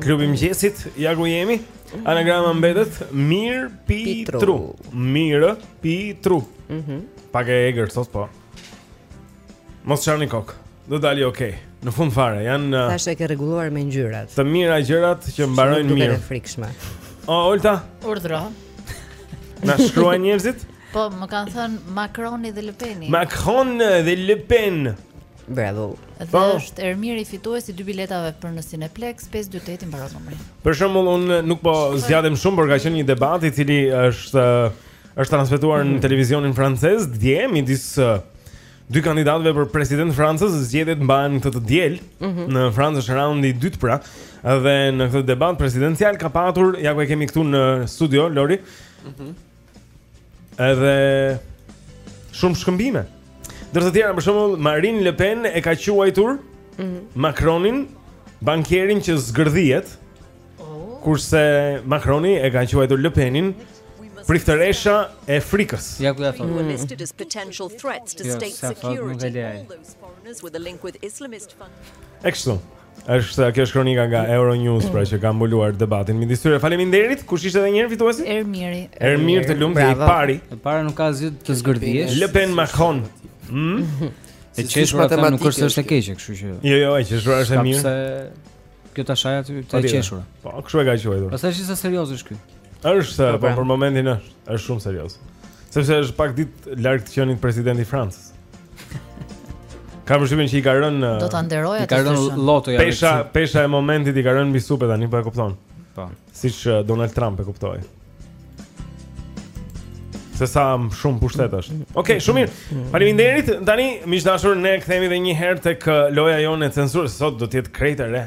Klubi i mëgjesit, ja ku jemi Anagrama mbetet Mir pi tru Mir pi tru mm -hmm. Pak e egrë sot po Mos çani kokë Do dali okej okay. Në fund fare janë uh, Tash e ke rregulluar me ngjyrat Të mira gjërat që mbarojnë mirë Shumë duke e frikshme O, Olta Urdhro Na shkruajn njerëzit Po, më kanë thënë Macroni dhe Le Peni Macron dhe Le Pen Bravo. Dhe po. është Ermiri fituesi i dy biletave për në Cineplex 528 i mbaron numri. Për shembull un nuk po zgjatem shumë por ka qenë një debat i cili është është transmetuar në mhm. televizionin francez dje midis dy kandidatëve për president të Francës zgjedhjet mbahen këtë të diel mm -hmm. në Francë është raundi i dytë pra dhe në këtë debat presidencial ka patur ja ku e kemi këtu në studio Lori mm -hmm. Edhe shumë shkëmbime. Ndër të tjera, për shembull, Marine Le Pen e ka quajtur mm -hmm. Macronin bankierin që zgërdhihet. Oh. Kurse Macroni e ka quajtur Le Penin priftëresha e frikës. Ja ku ia thonë. Mm. Jo, sa fat nuk e lej. Ekso. Është kjo është kronika nga Euronews pra që ka mbuluar debatin midis tyre. Faleminderit. Kush ishte edhe një herë fituesi? Ermiri. Ermir të lumtë i pari. E para nuk ka asgjë të zgërdhihesh. Le Pen Macron. Hm? E qeshura nuk është është e keqe, kështu që. Jo, jo, e qeshura është e mirë. Sepse kjo ta shan ty të qeshurën. Po, kështu e ka quajtur. Pastaj ishte seriozisht ky. Është, po, po për momentin është, është shumë serioz. Sepse është pak ditë larg të qenit presidenti i Francës. Kam përshtypjen që i ka rënë Do ta nderoja të thënë. I ka rënë lotoja. Pesha, pesha e momentit i ka rënë mbi supe tani, po e kupton. Po. Siç uh, Donald Trump e kuptoi. Sesa shumë pushtet është. Okej, okay, shumë mirë. Faleminderit. Tani miq të dashur, ne kthehemi edhe një herë tek uh, loja jonë e censurës. Do të jetë krejt e re.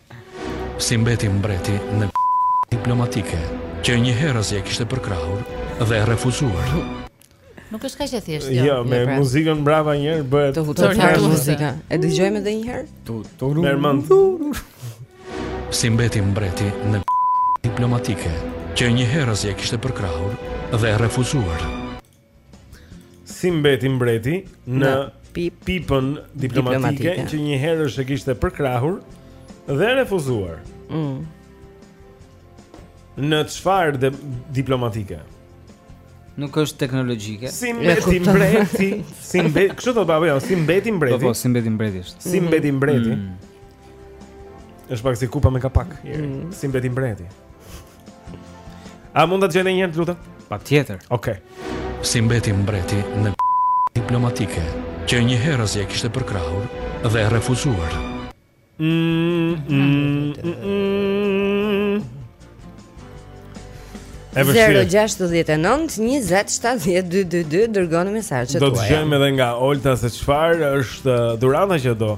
Si mbeti mbreti në diplomatike që njëherëzi e kishte përkrahur edhe refuzuar. Nuk është kaq e thjeshtë kjo. Jo, pra, me muzikën mbrapa një herë bëhet të huton muzika. E dëgjojmë edhe një herë? Tu tu Merre me mend. Si mbeti mbreti në diplomatike që njëherëzi e kishte përkrahur dhe e refuzuar. Si mbeti mbreti në pip, pipën diplomatike, diplomatike që njëherësh e kishte përkrahur dhe refuzuar. Mm. Në çfarë diplomatike? Nuk është teknologjike. Si mbeti mbreti, si mbeti, kështu do baba, jo, si mbeti mbreti. Po, po, si mbeti mbreti është. Si mbeti mm. mbreti. Mm. Është pak si kupa me kapak. Mm. Si mbeti mbreti. A mund ta dëgjojmë edhe një herë të lutem? Patjetër. Okej. Okay. Si mbeti mbreti në diplomatike, që njëherazi e kishte përkrahur dhe e refuzuar. Mm, mm, mm, 069 20 70 222 Dërgoni mesazhet tuaja. Do të dëgjojmë edhe nga Olta se çfarë është uh, dhurata që do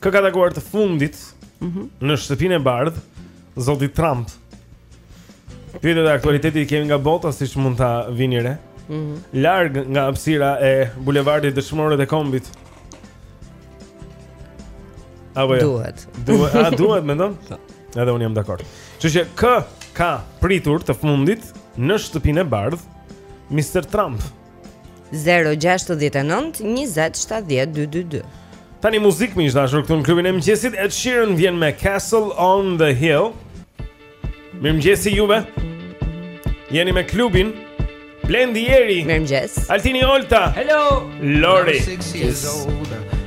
Kë ka takuar të fundit mm -hmm. në Shtëpinë e Bardhë zoti Trump? Pyetjet e aktualitetit i kemi nga bota siç mund ta vini re. Mm -hmm. Larg nga hapësira e bulevardit Dëshmorët e Kombit. A vjen. Jo? Duhet. Duhet, a duhet mendon? Edhe unë jam dakord. Kështu që kë ka pritur të fundit në Shtëpinë e Bardhë Mr. Trump? 069 20 70 222 Tani muzikë miq të dashur këtu në klubin e mëngjesit Ed Sheeran vjen me Castle on the Hill Mirëmëngjesi juve Jeni me klubin Blendi Jeri Mirëmëngjes Altini Olta Hello Lori Number 6 years old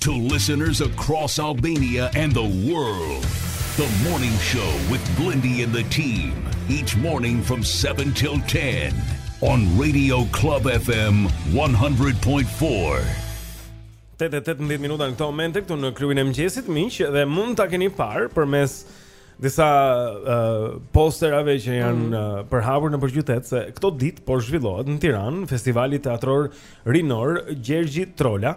To listeners across Albania and the world, the morning show with Blendi and the team, each morning from 7 till 10 on Radio Club FM 100.4. 8 e 18 minuta në këto momente këtu në klubin e mëngjesit, miq, dhe mund ta keni parë përmes disa uh, posterave që janë mm. uh, përhapur nëpër qytet se këto ditë po zhvillohet në Tiranë, festivali teatror rinor Gjergji Trola,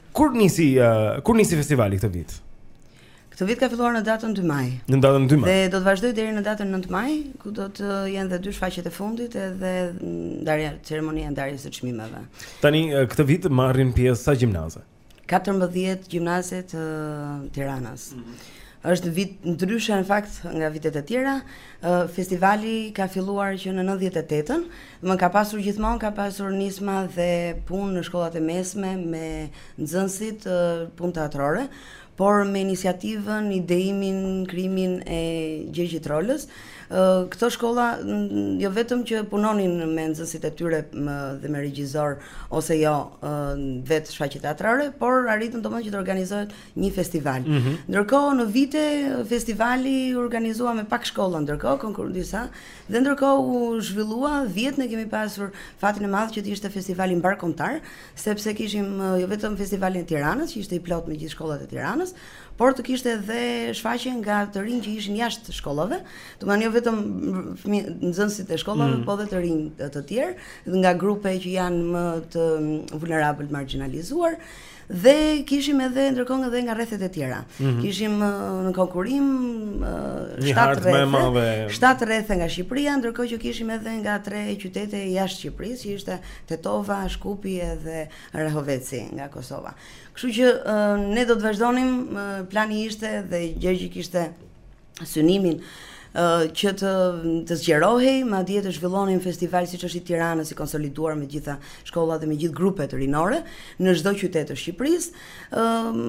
Kur nisi uh, kur nisi festivali këtë vit? Këtë vit ka filluar në datën 2 maj. Në datën 2 maj. Dhe do të vazhdojë deri në datën 9 maj, ku do të jenë dhe dy shfaqjet e fundit edhe ndarja ceremonia e ndarjes së çmimeve. Tani këtë vit marrin pjesë sa gjimnaze? 14 gjimnaze të Tiranës. Mm -hmm. Është vit ndryshe në fakt nga vitet e tjera. Festivali ka filluar që në 98-ën, më ka pasur gjithmonë ka pasur nisma dhe punë në shkollat e mesme me nxënësit punë teatrore, por me iniciativën, ideimin, krimin e Gjergji Trolës, këto shkolla jo vetëm që punonin me nxënësit e tyre dhe me regjisor ose jo vetë shfaqje teatrore, por arritën domethënë që të organizohet një festival. Mm -hmm. Ndërkohë në vite festivali u organizua me pak shkolla ndërkohë konkur disa dhe ndërkohë u zhvillua 10 ne kemi pasur fatin e madh që të ishte festivali mbarëkombëtar, sepse kishim jo vetëm festivalin e Tiranës që ishte i plotë me gjithë shkollat e Tiranës, por të kishte edhe shfaqje nga të rinj që ishin jashtë shkollave, domethënë jo vetëm fëmijë nxënësit e shkollave, mm. po edhe të rinj të, të tjerë, nga grupe që janë më të vulnerabël marginalizuar. Dhe kishim edhe ndërkohë edhe nga rrethet e tjera. Mm -hmm. Kishim në konkurrim 7 rrethe, 7 rrethe nga Shqipëria, ndërkohë që kishim edhe nga tre qytete jashtë Shqipërisë, që ishte Tetova, Shkupi edhe Rahoveci nga Kosova. Kështu që ne do të vazhdonim, plani ishte dhe Gjergji kishte synimin që të të zgjerohej, madje të zhvillonin festival siç është i Tiranës i konsoliduar me të gjitha shkollat dhe me gjithë grupet rinore në çdo qytet të Shqipërisë. Ëm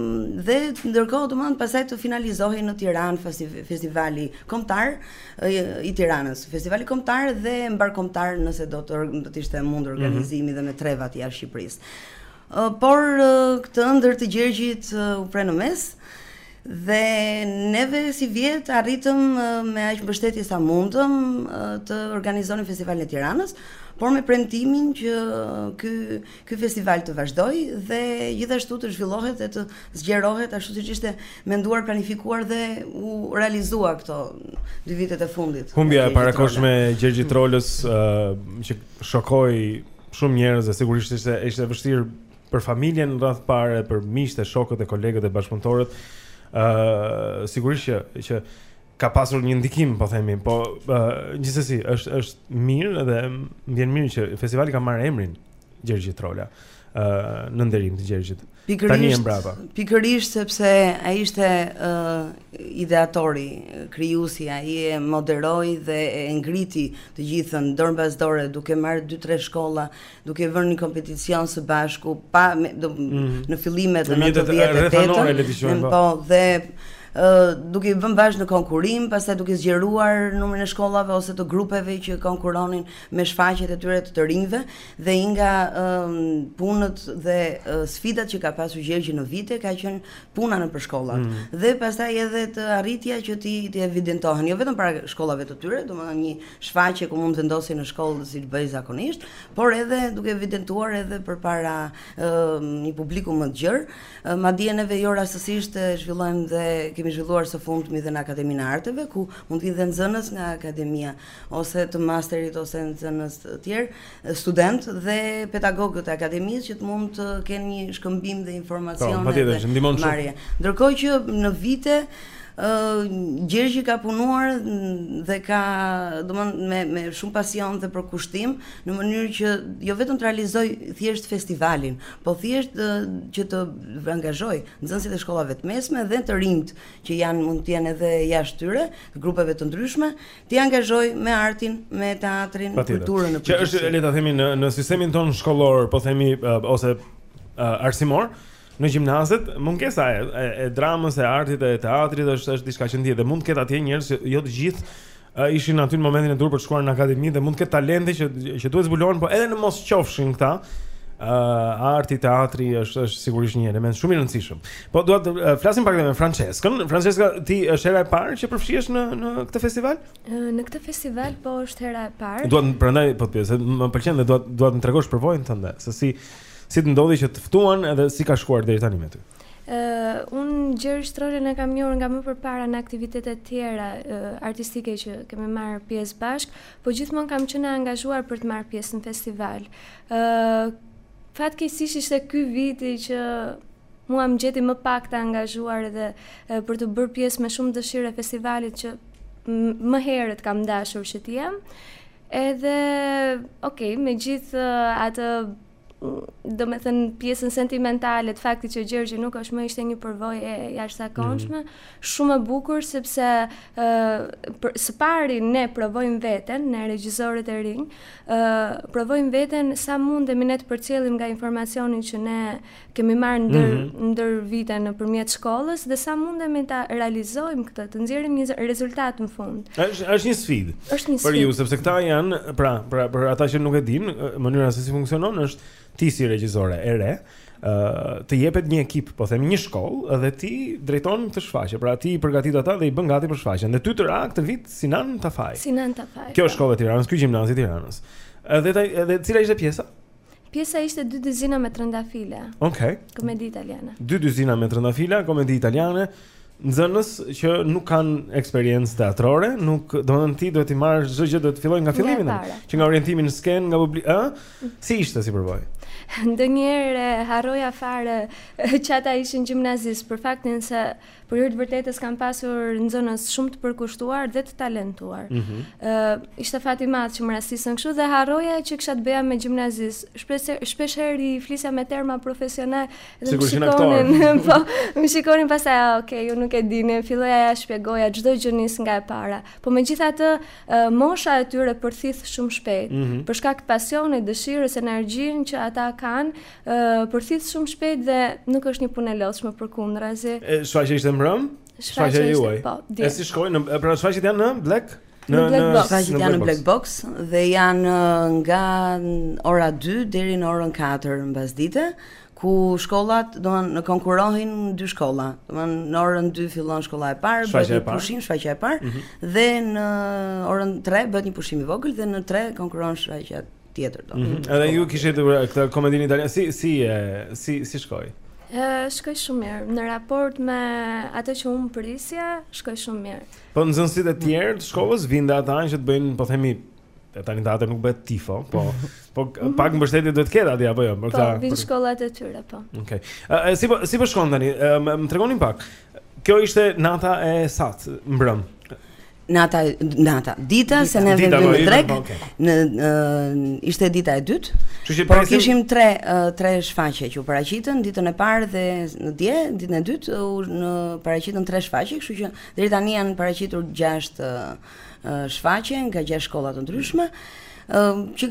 dhe ndërkohë domethënë pasaj të finalizohej në Tiranë festivali kombëtar i Tiranës, festivali kombëtar dhe mbarëkombëtar nëse do të do të ishte mundur mhm. organizimi mm -hmm. dhe me trevat jashtë Shqipërisë. Por kjo ëndërr e Gjergjit u pre në mes dhe neve sivjet arritëm me aq mbështetje sa mundëm të organizonim festivalin e Tiranës, por me premtimin që ky ky festival të vazhdojë dhe gjithashtu të zhvillohet dhe të zgjerohet ashtu siç ishte menduar, planifikuar dhe u realizua këto dy vitet e fundit. Humbja e parakoshme e Gjergji Trolës uh, që shokoi shumë njerëz dhe sigurisht ishte ishte vështirë për familjen radhë të parë, për miqtë, shokët e kolegët e bashkëpunëtorët. ë uh, sigurisht që që ka pasur një ndikim, po themi, po uh, gjithsesi është është mirë dhe më vjen mirë që festivali ka marrë emrin Gjergji Trola ë uh, në nderim të Gjergjit. Pikërisht, pikërisht sepse ai ishte uh, ideatori, krijuesi, ai e moderoi dhe e ngriti të gjithën dorë mbas dore duke marrë dy tre shkolla, duke i vënë në kompeticion së bashku pa me, do, mm -hmm. në fillimet e 98-të. Po, dhe duke i vënë bashkë në konkurim, pastaj duke zgjeruar numrin e shkollave ose të grupeve që konkuronin me shfaqjet e tyre të të rinjve Dhe një nga punët dhe sfidat që ka pasur Gjergji në vite ka qenë puna nëpër shkollat. Mm. Dhe pastaj edhe të arritja që ata të evidentohen, jo vetëm para shkollave të tyre, domethënë një shfaqje ku mund ta vendosin në shkollë siç bëhet zakonisht, por edhe duke evidentuar edhe përpara një publiku më të gjerë. Uh, madje neve jo rastësisht e zhvillojmë dhe e kemi zhvilluar së fundmi dhe në Akademinë e Arteve, ku mund të vinë dhe nxënës nga Akademia ose të masterit ose nxënës të tjerë, studentë dhe pedagogët e akademisë që të mund të kenë një shkëmbim dhe informacione. Po, patjetër, që ndihmon shumë. Ndërkohë që në vite ë Gjergji ka punuar dhe ka, domethënë me me shumë pasion dhe përkushtim në mënyrë që jo vetëm të realizojë thjesht festivalin, po thjesht që të angazhojë nxënësit e shkollave të mesme dhe të rinjtë që janë mund të jenë edhe jashtë tyre, grupeve të ndryshme, t'i angazhojë me artin, me teatrin, me kulturën në përgjithësi. Që është le ta themi në në sistemin tonë shkollor, po themi uh, ose uh, arsimor, në gjimnazet, mungesa e, e, e dramës, e artit, e teatrit është është diçka që ndjehet dhe mund të ketë atje njerëz që jo të gjithë uh, ishin aty në momentin e duhur për të shkuar në akademi dhe mund të ketë talente që që duhet të zbulohen, por edhe në mos qofshin këta, ë uh, arti teatri është është sigurisht një element shumë i rëndësishëm. Po dua të uh, flasim pak edhe me Franceskën. Franceska, ti është hera e parë që përfshihesh në në këtë festival? Në këtë festival po është hera e parë. Dua prandaj po të pyes, më pëlqen dhe dua dua të më tregosh përvojën tënde, se si si të ndodhi që të ftuan edhe si ka shkuar deri tani me ty. Unë Gjergj Shtrollën e kam njohur nga më përpara në aktivitete të tjera artistike që kemi marrë pjesë bashkë, po gjithmonë kam qenë e angazhuar për të marrë pjesë në festival. Fatkeqësisht ishte ky viti që mua më gjeti më pak të angazhuar dhe për t'u bërë pjesë me shumë dëshirë e festivalit që më herët kam dashur që të jem. Edhe, ok, megjithatë domethënë pjesën sentimentale të faktit që Gjergji nuk është më ishte një përvojë e jashtëzakonshme, mm -hmm. shumë e bukur, sepse uh, për, së pari ne provojmë veten, ne regjizorët e rinj, uh, provojmë veten sa mundemi ne të përcjellim nga informacioni që ne kemi marrë ndër mm -hmm. ndër vite nëpërmjet shkollës dhe sa mundemi ta realizojmë këtë, të nxjerrim një rezultat në fund. Është është një sfidë. Është një sfidë. Për ju, sepse këta janë, pra, për, për ata që nuk e dinë, mënyra se si funksionon është ti si regjisore e re, ë uh, të jepet një ekip, po themi një shkollë dhe ti drejton këtë shfaqje. Pra ti i përgatit ata dhe i bën gati për shfaqjen. Dhe ty të ra këtë vit Sinan Tafaj. Sinan Tafaj. Kjo është po. shkolla e Tiranës, ky gjimnazi i Tiranës. Edhe edhe cila ishte pjesa? Pjesa ishte dy dyzina me trëndafila. Okej. Okay. Komedi italiane. Dy dyzina me trëndafila, komedi italiane. Nxënës që nuk kanë eksperiencë teatrore, nuk, domethënë ti duhet të marrësh çdo gjë, duhet të fillojnë nga fillimi, që nga orientimi në skenë, nga publik, ë? Mm. Si ishte si përvojë? Ndonjëherë harroja fare që ata ishin gjimnazist për faktin se Për hir të vërtetës kam pasur nxënës shumë të përkushtuar dhe të talentuar. Ëh, mm -hmm. uh, ishte fat i madh që më rastisën kështu dhe harroja që kisha të bëja me gjimnazistë. Shpeshherë i flisja me terma profesionalë dhe më shikonin, po, më shikonin pastaj, ah, ok, ju nuk e dini, filloja ia shpjegoja çdo gjë nis nga e para. Po megjithatë, uh, mosha e tyre përthith shumë shpejt. Mm -hmm. Për shkak të pasionit, dëshirës, energjisë që ata kanë, Përthith shumë shpejt dhe nuk është një punë e lodhshme përkundrazi. E shfaqja ishte mbrëm? Shfaqja juaj. Po, e si shkoi në pra shfaqjet janë në Black? Në në Black Box, shfaqjet janë në Black Box dhe janë nga ora 2 deri në orën 4 mbasdite ku shkollat domethënë konkurrojnë dy shkolla. Domethënë në orën 2 fillon shkolla e parë, bëhet një pushim shfaqja e parë mm -hmm. dhe në orën 3 bëhet një pushim i vogël dhe në 3 konkurron shfaqja tjetër do. Mhm. Edhe ju kishit këtë komedinë italiane si si si si shkoi? Ë shkoi shumë mirë. Në raport me atë që unë prisja, shkoi shumë mirë. Po nxënësit e tjerë të shkollës vijnë ata që të bëjnë, po themi, e tani ata nuk bëhet tifo, po po mhm. pak mbështetje duhet të ketë aty apo jo, për këtë. Po vijnë shkollat e tyre, po. Okej. Ë si po si po shkon tani? Më tregoni pak. Kjo ishte nata e satë, mbrëm. Nata nata. Dita se ne vijmë në drekë. Po, ne ishte dita e dytë. Por kishim tre tre shfaqje që u paraqitën ditën e parë dhe ne dje, ditën e dytë u në paraqitën tre shfaqje, kështu që deri tani janë paraqitur gjashtë shfaqje nga gjashtë shkolla të ndryshme. Ëm uh, që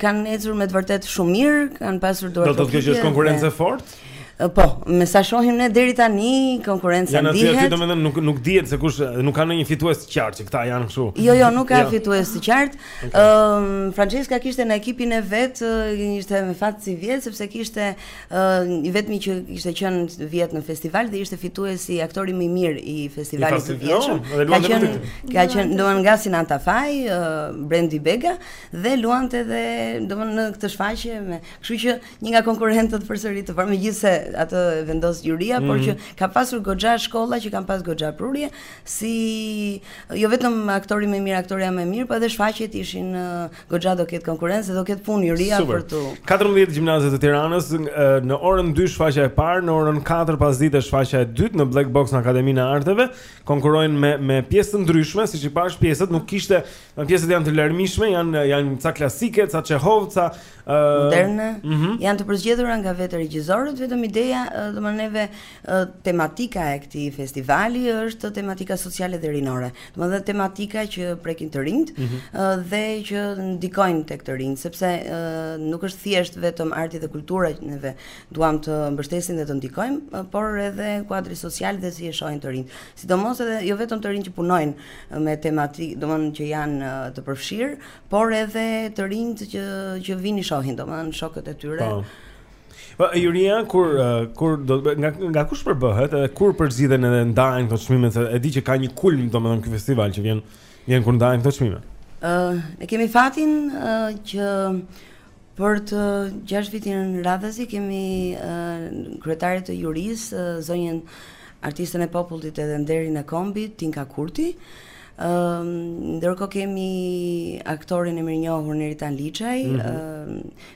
kanë ecur me të vërtetë shumë mirë, kanë pasur dorë. Do të thotë që është konkurrencë e fortë? Po, me sa shohim ne deri tani konkurrenca ja, ndihet. Ja, aty domethënë nuk nuk dihet se kush nuk ka ndonjë fitues të qartë, këta janë kështu. Jo, jo, nuk ka ja. Jo. fitues të qartë. Ëm okay. um, Francesca kishte në ekipin e vet, ishte me fat sivjet sepse kishte i vetmi që kishte qenë vjet në festival dhe ishte fituesi aktori më i mirë i festivalit të vjetshëm. Jo, ka qenë ka qenë domethënë nga Sinan Tafaj, uh, Brendi Bega dhe luante dhe domethënë në këtë shfaqje me, kështu që një nga konkurrentët përsëri të, por megjithëse atë vendos juria, mm -hmm. por mhm. që ka pasur goxha shkolla që kanë pas goxha prurje, si jo vetëm aktori më i mirë, aktorja më e mirë, por edhe shfaqjet ishin uh, Goxha do ketë konkurrencë dhe do ketë punë juria për t'u. 14 gjimnazet e Tiranës në orën 2 shfaqja e parë, në orën 4 pasdite shfaqja e dytë në Black Box në Akademinë e Arteve, konkurrojnë me me pjesë të ndryshme, siç i pashë pjesët, nuk kishte, pjesët janë të larmishme, janë janë ca klasike, ca Çehov, ca uh, moderne, mm -hmm. janë të përzgjedhura nga vetë regjisorët, vetëm ideja, domethënë neve tematika e këtij festivali është tematika sociale dhe rinore. Domethënë tematika që prekin të rinjtë mm -hmm. dhe që ndikojnë tek të rinjtë, sepse nuk është thjesht vetëm arti dhe kultura që neve duam të mbështesim dhe të ndikojmë, por edhe kuadri social dhe si e shohin të rinjtë. Sidomos edhe jo vetëm të rinjtë që punojnë me tematikë, domethënë që janë të përfshirë, por edhe të rinjtë që që vijnë i shohin, domethënë shokët e tyre. Po. Po. Po juria kur kur do të nga nga kush përbëhet edhe kur përzgjidhen edhe ndahen këto çmime se e di që ka një kulm domethënë ky festival që vjen vjen kur ndahen këto çmime. Ë uh, e kemi fatin uh, që për të gjashtë vitin radhazi kemi uh, kryetare të jurisë uh, zonjën artisten e popullit edhe nderin e kombit Tinka Kurti. Ëm ehm, um, ndërkohë kemi aktorin e mirënjohur Neritan Liçaj, mm -hmm. uh,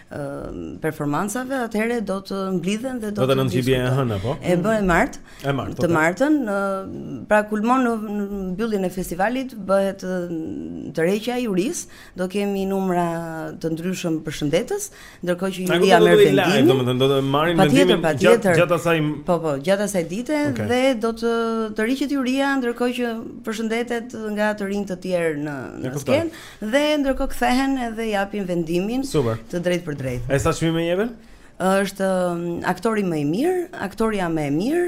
performancave, atëherë do të mblidhen dhe do të Në mbyllje e hënë apo? E hënë, e martë. E martë. Të martën, pra kulmon në mbylljen e festivalit bëhet tërheqja e jurisë, do kemi numra të ndryshëm përshëndetës, ndërkohë që juria merr vendimin. Domethënë do të marrin vendimin gjatë gjatë asaj Po po, gjatë asaj dite dhe do të tërhiqet juria ndërkohë që përshëndetet nga të rinj të tjerë në skenë. Dhe ndërkohë kthehen edhe japin vendimin Super. të drejtpërdrejtë. E sa çmime jepen? është mm, aktori më i mirë, aktorja më e mirë,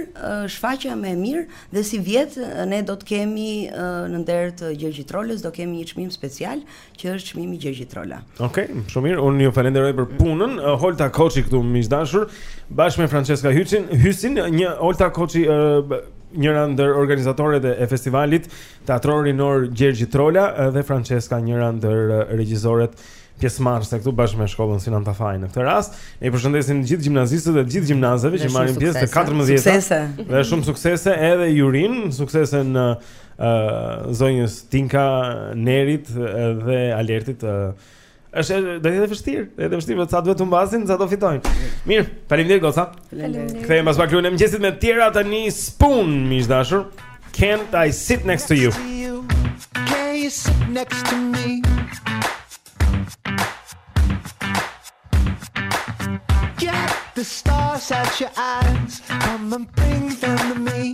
shfaqja më e mirë dhe sivjet ne do të kemi në nder të Gjergji Trolës do kemi një çmim special që është çmimi Gjergji Trola. Okej, okay, shumë mirë. Unë ju falenderoj për punën. Holta Koçi këtu miq të dashur, bashkë me Françeska Hyçin, Hysin, një Holta Koçi njëra ndër organizatorët e festivalit teatror rinor Gjergji Trola dhe Françeska njëra ndër regjisoret pjesëmarrëse këtu bashkë me shkollën Sinan Tafaj në këtë rast. Ne përshëndesim të gjithë gjimnazistët dhe të gjithë gjimnazeve që marrin pjesë të 14. Suksese. Dhe shumë suksese edhe jurinë, suksese në uh, zonjës Tinka, Nerit dhe Alertit uh, Është do të jetë vështirë, do të jetë vështirë, por ca duhet të humbasin, ca do fitojnë. Mirë, faleminderit goca. Faleminderit. Kthehemi pas pak lojën e mëngjesit me tjera tani Spoon, miq të dashur. Can't I sit next to you? Can you sit next to me? Get the stars out your eyes. Come and bring them to me.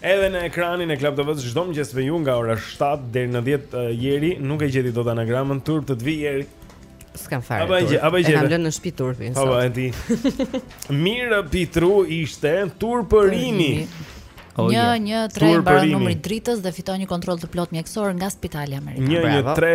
Edhe në ekranin e Klan TV-s çdo mëngjes me ju nga ora 7 deri në 10 uh, njeri, nuk e gjeti dot anagramën turp të të vijë Jeri. S'kam fare. Apo e gje, apo e gje. Kam lënë në shtëpi turpin. Po po e di. Mirë pitru ishte turpërimi. Oh, një, yeah. një, tre, mbaron numri i Dritës dhe fiton një kontroll të plotë mjekësor nga spitali Amerikan. Një, një, tre,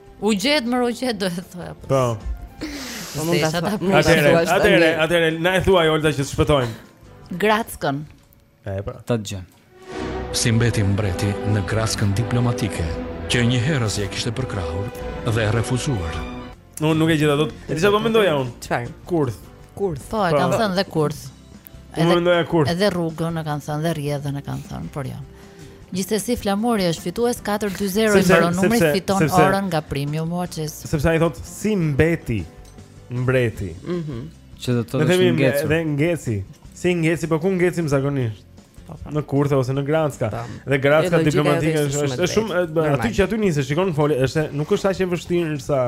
U gjet me roqet do të thoja. Po. Po mund ta them. Atëherë, atëherë, atëherë, na e thuaj Olta që të shpëtojmë. Grackën. E pra, ta dimë. Si mbeti mbreti në grackën diplomatike, që një herë e kishte përkrahur dhe refuzuar. Unë nuk e gjeta dot. E disa po mendoja unë. Çfarë? Kurth. Kurth. Po, e kam thënë dhe kurth. E mendoja kurth. Edhe rrugën e kanë thënë, dhe rrjedhën e kanë thënë, por jo. Gjithsesi Flamori është fitues 420 i mbaron numri fiton sepse orën nga Premium Watches. Sepse ai thotë si mbeti mbreti. Mhm. Mm që do të thotë ngeci. Dhe ngeci. Si ngeci, po ku ngecim zakonisht? Po, po. Në kurthe ose në gracka. Dhe gracka diplomatike është është shumë aty që aty nisi, shikon foli, është nuk është aq e vështirë sa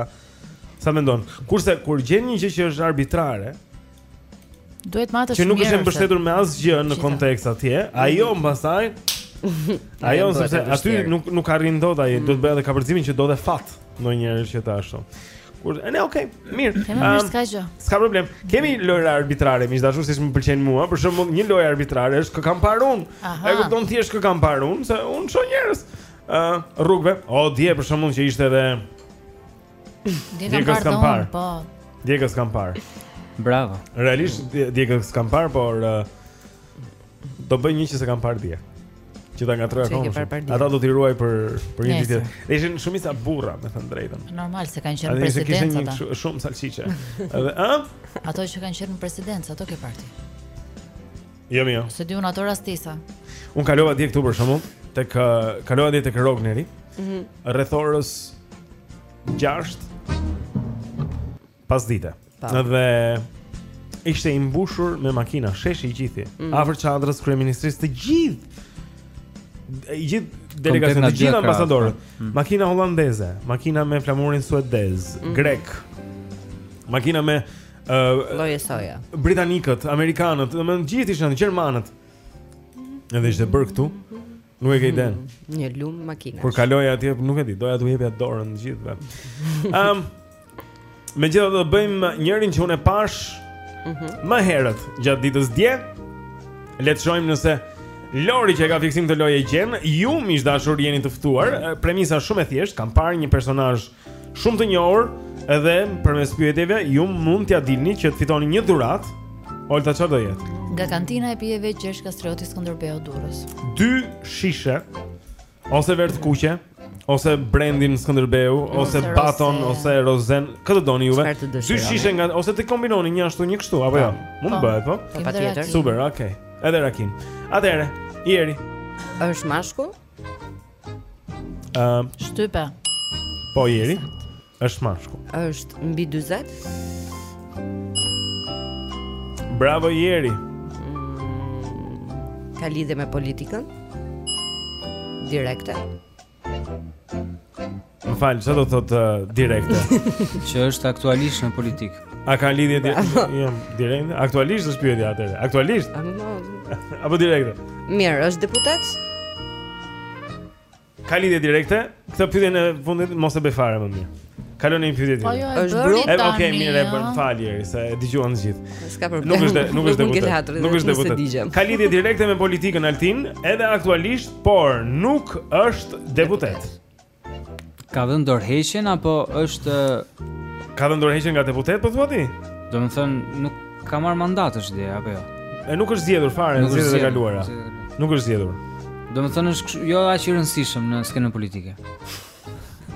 sa mendon. Kurse kur gjen një gjë që është arbitrare, Duhet të matësh shumë. Që nuk është mbështetur në asgjë në kontekst atje. Mhm. Ajo pastaj Ajo sepse aty nuk nuk arrin dot ai, do të bëjë edhe kapërcimin që do të fat ndonjëherë që të ashtu. Kur ne okay, mirë. Ehm, s'ka problem. Kemi lojra arbitrare, miq të dashur siç më pëlqen mua, për shembull, një lojë arbitrare është kë kam parë unë. E kupton thjesht kë kam parë unë, se unë shoh njerëz. Ëh, rrugëve. O dje për shembull që ishte edhe Dje kë s'kam parë. Po. Dje kë s'kam parë. Bravo. Realisht dje kë s'kam parë, por uh, do bëj një që s'e kam parë dje. Që ta ngatërroj akoma. Ata do t'i ruaj për për një ditë. Dhe ishin shumica burra, me thënë të drejtën. Normal se kanë qenë në presidencë ata. Ata shumë salçiçe. Edhe ë? Ato që kanë qenë në presidencë, ato ke parë ti. Jo, jo. S'e di unë ato rastisa. Unë kalova dje këtu për shembull, tek, kalova dje tek Rogneri, mm -hmm. rreth orës gjashtë, pasdite. Po. Dhe ishte i mbushur me makina, sheshi i gjithi, mm -hmm. afër çadrës kryeministrisë të gjithë, gjithë delegacionet të gjithë ambasadorët. Po. Mm. Makina holandeze, makina me flamurin suedez, mm. grek. Makina me Lloje soja. Britanikët, amerikanët, domethënë gjithë ishin gjermanët. Edhe ishte bërë këtu. Nuk e ke idenë. Hmm, një lum makinash. Kur kaloj atje, nuk e di, doja t'u jepja dorën të gjithëve. Ëm Megjithatë do të bëjmë njërin që unë e pashë mhm. më herët gjatë ditës dje. Le të shohim nëse Lori që e ka fiksim këtë lojë e gjen, ju miq dashur jeni të ftuar. Premisa shumë e thjeshtë, kam parë një personazh Shumë të njohur edhe përmes pyetjeve ju mund t'ia dilni që të fitoni një dhuratë. Olta ça do jetë? Nga kantina e pijeve Gjergj Kastrioti Skënderbeu Durrës. Dy shishe ose verë të kuqe ose brendin Skënderbeu ose, ose baton ose rozen,, kë të doni juve. Dy shishe nga ose t'i kombinoni një ashtu një kështu apo jo? Po. Mund të bëhet po? po Patjetër. Super, okay. Edhe rakin. Atëherë, Jeri. Është mashkull? Ëm, uh, shtype. Po Jeri, është mashkull. Është mbi 40. Bravo Jeri. Mm, ka lidhje me politikën? Direkte. Më fal, çfarë do thotë uh, direkte? Që është aktualisht në politikë. A ka lidhje di jo, direkte? Aktualisht është pyetja jote. Aktualisht? Apo direkte? Mirë, është deputet? Ka lidhje direkte? Këtë pyetjen e fundit mos e bëj fare më mirë. Kalo në një pyetje tjetër. Po jo, është bërë tani. Okej, mirë, e bëmë falje, se e dëgjuan të gjithë. S'ka problem. Nuk është, nuk është deputet. Nuk është deputet. Ka lidhje direkte me politikën Altin, edhe aktualisht, por nuk është deputet. Ka dhënë dorëheqjen apo është Ka dhënë dorëheqjen nga deputet, po thua ti? Domethënë nuk ka marrë mandat është ideja apo jo? E nuk është zgjedhur fare në zgjedhjet e kaluara. Nuk është zgjedhur. Domethënë është jo aq i rëndësishëm në skenën politike.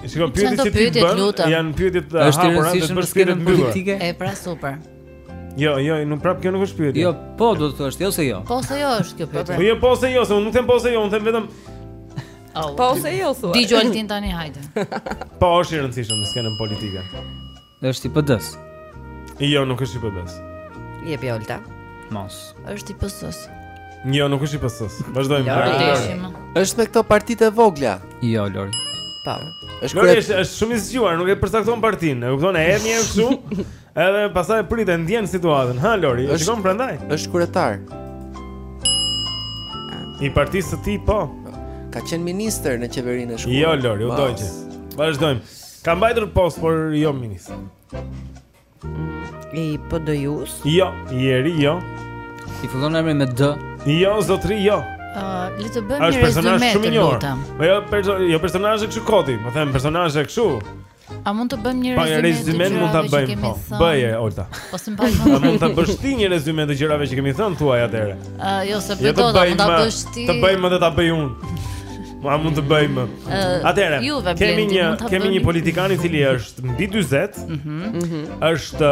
Shiko, pyetjet që ti bën, janë pyetje të hapura të bësh pyetje politike. E pra super. Jo, jo, nuk prapë kjo nuk është pyetje. Jo, po do të thosh, jo se jo. Po ose jo është kjo pyetje. Po jo, po ose jo, se unë nuk them po ose jo, unë them vetëm Oh. Po ose jo thua. Dëgjo Altin tani hajde. Po është i rëndësishëm në skenën politike. Është i PD-së. Jo, nuk është i PD-së. Jepi Olta. Mos. Është i PS-së. Jo, nuk është i PS-së. Vazhdojmë. Pra. Është me këto partitë e vogla. Jo, Lori. Po. Është Lori është shumë i zgjuar, nuk e përcakton partinë. E kupton? E hedh një herë këtu. Edhe pastaj pret e ndjen situatën. Ha Lori, e shikon prandaj? Është kryetar. I partisë së tij po. Ka qenë ministër në qeverinë e shkuar. Jo Lori, u dogje. Vazhdojmë. Ka mbajtur post, por jo ministër. I PDIU-së? Jo, Jeri jo. I fillon emri me D. Jo, zotri jo. Ëh, uh, le të bëjmë një rezume të lutem. Po jo, perso jo personazh kështu koti, po them personazh kështu. A mund të bëjmë një rezyme? Po rezymenë mund ta bëjmë. Po. Bëje, Olta. Po s'm bëj. A mund ta bësh ti një rezyme të gjërave që kemi thënë thua atëherë? Ë, jo, s'e bëj dot, mund ta bësh ti. Të bëjmë edhe ta bëj unë. Po a mund të bëjmë? Atëherë, kemi një kemi një politikan i cili është mbi 40. Mhm. Është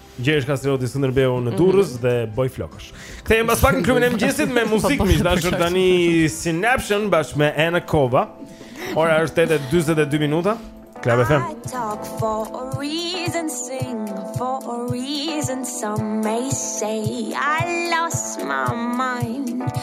Gjergj Kastrioti Skënderbeu në mhm. Durrës dhe bojë flokësh. Kthehem pas pak në klubin e mëngjesit me muzikë miq të dashur tani Synaption bashkë me Ana Kova. Ora është 8:42 minuta. Klab FM. Talk for a reason sing for a reason some may say I lost my mind.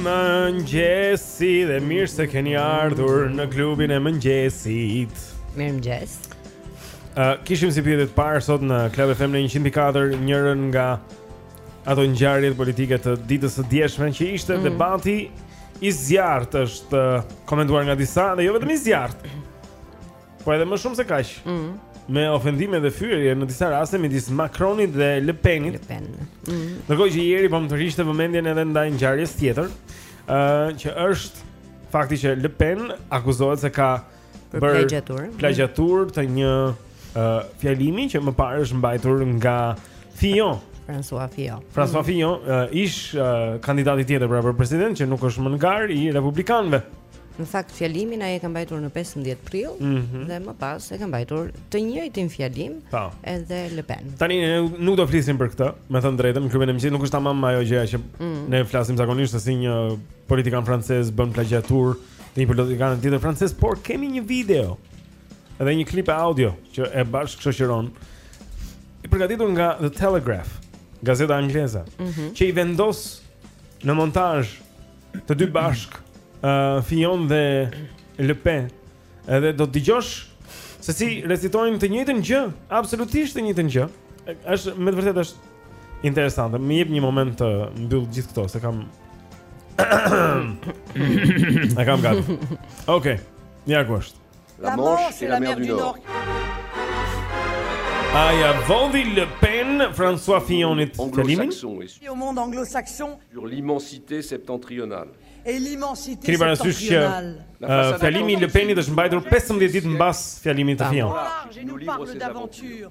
Mirëmëngjesi dhe mirë se keni ardhur në klubin e mëngjesit Mirëmëngjes uh, Kishim si pyetje të parë sot në Klab FM në 104 Njërën nga ato ngjarjet politike të ditës së djeshme Që ishte mm. debati i zjarrtë është uh, komentuar nga disa Dhe jo vetëm i zjarrtë Po edhe më shumë se kaq. Ëh. Mm. Me ofendime dhe fyerje në disa raste midis Macronit dhe Le Penit. Le Pen. Ëh. Mm. Ndërkohë që Jeri po më tërhiqte vëmendjen edhe ndaj ngjarjes tjetër, ëh, uh, që është fakti që Le Pen akuzohet se ka bërë plagjiaturë. Plagjiaturë të një ëh uh, fjalimi që më parë është mbajtur nga Fillon. François Fillon. François Fillon, uh, ish uh, kandidati tjetër pra për president që nuk është më në garë i republikanëve. Në fakt fjalimin ai e ka mbajtur në 15 prill mm -hmm. dhe më pas e ka mbajtur të njëjtin fjalim. Po. edhe Le Pen. Tani nuk do flasim për këtë, me thënë të drejtën, në klubin e mëngjesit nuk është tamam ajo gjëja që mm. ne flasim zakonisht se si një politikan francez bën plagjiaturë të një politikani tjetër francez, por kemi një video edhe një klip audio që e bashkëshoqëron i përgatitur nga The Telegraph, gazeta angleze, mm -hmm. që i vendos në montazh të dy bashkë, ë uh, Fillon dhe Le Pen. Edhe do të dëgjosh se si recitojnë të njëjtën gjë, absolutisht të njëjtën gjë. Është me të vërtetë është interesante. Më jep një moment të mbyll gjithë këto, se kam A kam gati. Okej. Okay. Ja ku është. La mort, c'est la mer du nord. Ai a vondi Le Pen François Fillonit Kalimin Au monde anglo-saxon Sur l'immensité septentrionale E l'immensité septentrionale Kalimi Le Penit është mbajtur 15 ditë mbas fjalimit të Fillon Nous parle d'aventure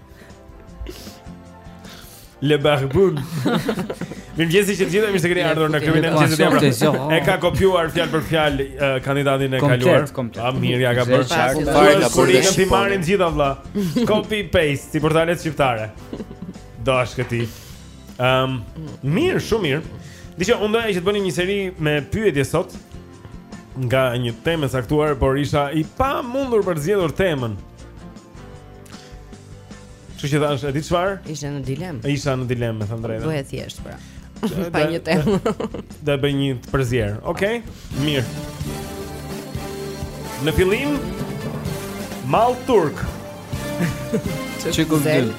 Le Barbun. Mirëmëngjesi të gjithëve, mirë se keni ardhur në klubin e mëngjesit të debra. E ka kopjuar fjalë për fjalë kandidatin e kaluar. A mirë, ia ka bërë. Kërë kërë i këti marrin gjithë valla. Copy paste, si portalet shqiptare. Do ashtë këti. Um, mirë, shumë mirë. Dije, unë doja që të bënim një seri me pyetje sot nga një temë e caktuar, por isha i pamundur për zgjedhur temën. Kështu që thashë, e di çfarë? Isha në dilemë. Isha në dilemë, me thënë të drejtën. Bëhet thjesht pra. Pa një temë. Do të bëj një përzier. Okej. Okay? Mirë. Në fillim Mall Turk. Çe gozgel.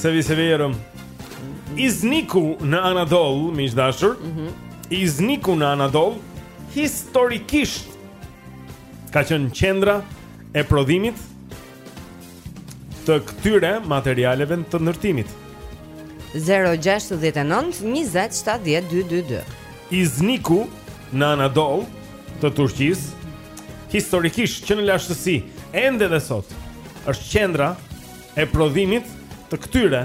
Se vi se vërtet Izniku në Anadoll miq të dashur mm -hmm. Izniku në Anadoll historikisht ka qenë qendra e prodhimit të këtyre materialeve të ndërtimit. 0-6-19-27-12-22 Izniku në Anadoll të Turqisë Historikisht që në lashtësi Ende dhe sot është qendra e prodhimit të këtyre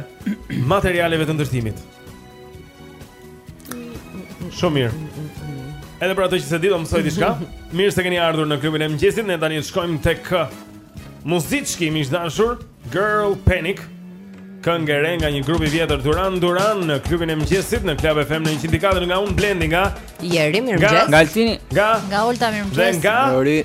materialeve të ndërtimit. Shumë mirë. Edhe për ata që s'e dinë do mësojnë diçka. Mirë se keni ardhur në klubin e mëngjesit. Ne tani shkojmë tek uh, muzika miq të dashur Girl Panic. Këngë e re nga një grup i vjetër Duran Duran në klubin e mëngjesit në Club FM në 100.4 nga unë Blendi nga Jeri mirëmëngjes. Nga Altini. Nga Nga Olta mirëmëngjes. Nga Lori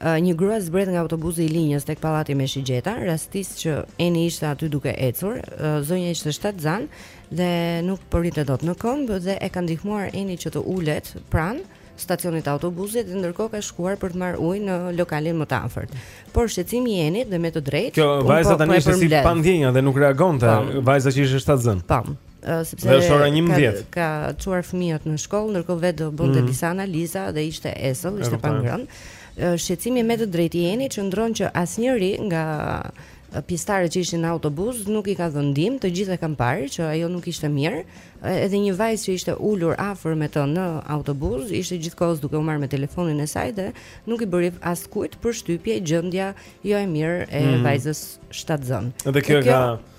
Një grua zbret nga autobusi i linjës tek pallati me shigjeta, rastis që Eni ishte aty duke ecur. Zonja ishte shtatzënë dhe nuk po rrinte dot në këmbë dhe e ka ndihmuar Eni që të ulet pranë stacionit të autobusit dhe ndërkohë ka shkuar për të marrë ujë në lokalin më të afërt. Por shqetësimi i Enit dhe me të drejtë, kjo vajza po, tani po ishte si pa ndjenja dhe nuk reagonte, po. vajza që ishte shtatzënë. Po. sepse dhe është ora 11. Ka, ka çuar fëmijët në shkollë, ndërkohë vetë do bënte mm -hmm. disa analiza dhe ishte esëll, ishte pa ngrënë. Shqetësimi me të drejtë i Enit qëndron që asnjëri nga pjesëtarët që ishin në autobus nuk i ka dhënë ndihmë, të gjithë e kanë parë që ajo nuk ishte mirë. Edhe një vajzë që ishte ulur afër me të në autobus, ishte gjithkohës duke u marrë me telefonin e saj dhe nuk i bëri askujt përshtypje gjendja jo e mirë e mm -hmm. vajzës shtatzënë. Dhe kjo, kjo ka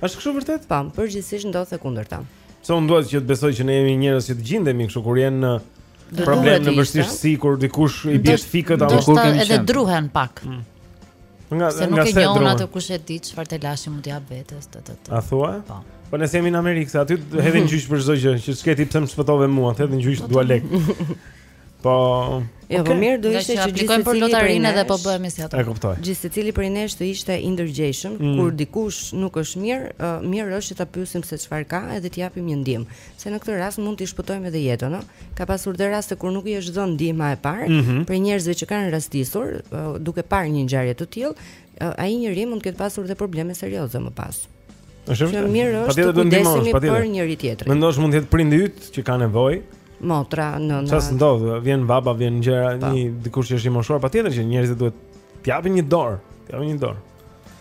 Është kështu vërtet? Po, përgjithësisht ndodh e kundërta. Se unë dua që të besoj që ne jemi njerëz që të gjindemi kështu kur janë në problem në vështirësi kur dikush i bie fikët apo kur kemi edhe druhen pak. Hmm. Ngase nuk e njohun atë kushedi çfarë telashi mund t'i hapë vetes të të. A thua? Po. Po ne s'jemi në Amerikë, aty hedhin gjyq për çdo gjë, që s'ke ti, pse më shpëtove mua, hedhin gjyq po, dua lek. Po. Jo, okay. mirë do ishte që aplikojmë për lotarinë edhe po bëhemi si ato. E kuptoj. Gjithsecili prej nesh të ishte i ndërgjegjshëm, mm. kur dikush nuk është mirë, uh, mirë është që ta pyesim se çfarë ka edhe t'i japim një ndihmë, se në këtë rast mund t'i shpëtojmë edhe jetën, no? Ka pasur dhe raste kur nuk i është dhënë ndihma e parë mm -hmm. prej njerëzve që kanë rastisur, uh, duke parë një ngjarje të tillë, ai njeri mund të ketë pasur dhe probleme serioze më pas. Është, mirë është të kujdesemi për njëri-tjetrin. Mendo që mund të jetë prindi yt që ka nevojë. Motra, nëna. Çfarë ndodh? Vjen baba, vjen gjëra, po. një dikush që është i moshuar, patjetër që njerëzit duhet të japin një dorë, të japin një dorë.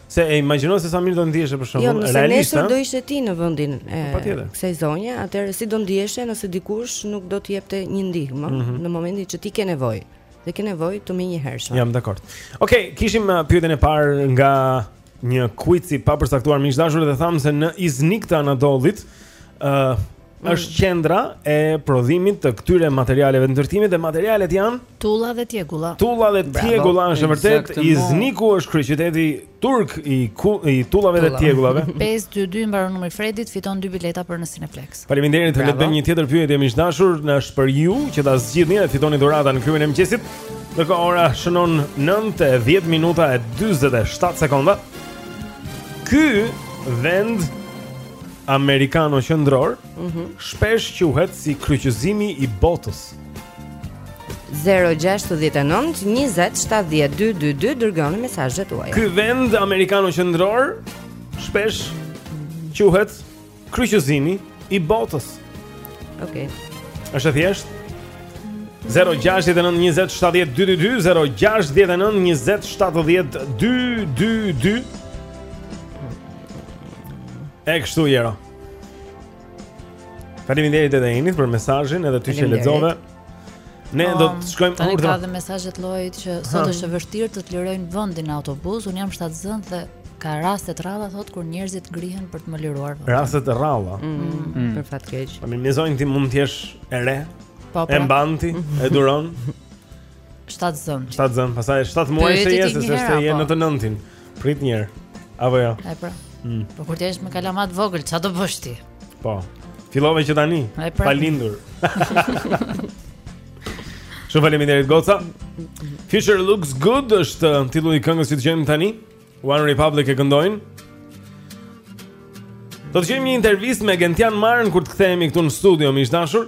Se e imagjino se sa mirë do të ndiheshe për shkakun jo, realisht. Jo, nëse nesër do ishe ti në vendin e po, kësaj zonje, atëherë si do ndiheshe nëse dikush nuk do të të jepte një ndihmë mm -hmm. në momentin që ti ke nevojë. dhe ke nevojë të menjëhershme. Jam dakord. Okej, okay, kishim uh, pyetjen e parë nga një kuiz i papërcaktuar miq të dashur dhe themi se në Iznik të Anadollit ë uh, mm. është qendra e prodhimit të këtyre materialeve të ndërtimit dhe materialet janë tulla dhe tjegulla. Tulla dhe tjegulla është vërtet Izniku është kryeqyteti turk i ku, i tullave dhe tjegullave. 522 mbaron numri i Fredit, fiton dy bileta për në Cineplex. Faleminderit, le të bëjmë një tjetër pyetje miq të dashur, radha është për ju që ta zgjidhni dhe fitoni dhuratën në klubin e mëngjesit. Ndërkaq ora shënon 9 e 10 minuta e 47 sekonda. Ky vend amerikano-qendror, mm -hmm. shpesh quhet si kryqëzimi i botës. 069 20 70 222 Dërgoni mesazhet tuaja. Ky vend amerikano-qendror shpesh quhet kryqëzimi i botës Ok është e thjesht 069 20 70 222 069 20 70 222 E kështu jero Faleminderit edhe Enit për mesazhin edhe ty që lexove. Ne po, do të shkojmë tani ka dhe mesazhe të llojit që sot është e vështirë të të lirojnë vendin në autobus. Unë jam shtatzënë dhe ka raste të rralla thotë kur njerëzit ngrihen për të më liruar. Raste të rralla. Mm, mm. mm. Për fat keq. Po mirë zonjë ti mund të jesh e re. Po, po. E mban ti, e duron. Shtatzënë. Shtatzënë, pastaj 7 muaj se je se s'është je në të nëntin. Po. Prit një herë. Apo jo. Ai pra. Mm. Po kur ti je me kalama të vogël, çfarë do bësh ti? Po. Fillove që tani. Pra. Pa lindur. Shumë faleminderit goca. Future Looks Good është uh, titulli i këngës që dëgjojmë tani. One Republic e këndojnë. Do të kemi një intervistë me Gentian Marën kur të kthehemi këtu në studio, miq të dashur.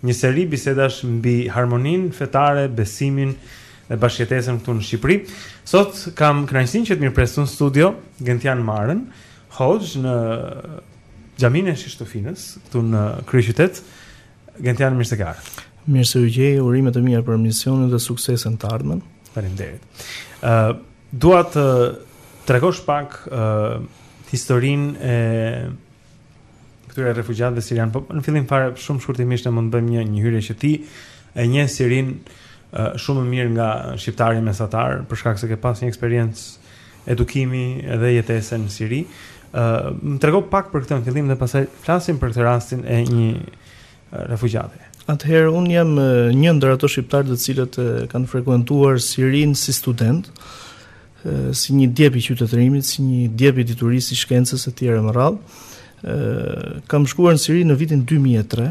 Një seri bisedash mbi harmoninë fetare, besimin dhe bashkëjetesën këtu në Shqipëri. Sot kam kënaqësinë që të mirëpres këtu në studio Gentian Marën, hoxhë në Xhaminë e Shish Tufinës, këtu në kryeqytet. Gentian mirë se ke ardhur. Mirë se ju gjej, urime të mira për emisionin dhe suksese në të ardhmen. Faleminderit. Ë uh, dua të tregosh pak ë uh, historinë e këtyre refugjatëve sirian. Po në fillim fare shumë shkurtimisht mund të bëjmë një një hyrje që ti e njeh Sirinë uh, shumë më mirë nga shqiptari mesatar për shkak se ke pas një eksperiencë edukimi dhe jetese në Siri. Ë uh, më trego pak për këtë në fillim dhe pastaj flasim për këtë rastin e një refugjati. Atëherë un jam një ndër ato shqiptarë të cilët kanë frekuentuar Sirin si student. si një djep i qytetërimit, si një djep i diturisë, i shkencës e tjera me radhë. Kam shkuar në Siri në vitin 2003,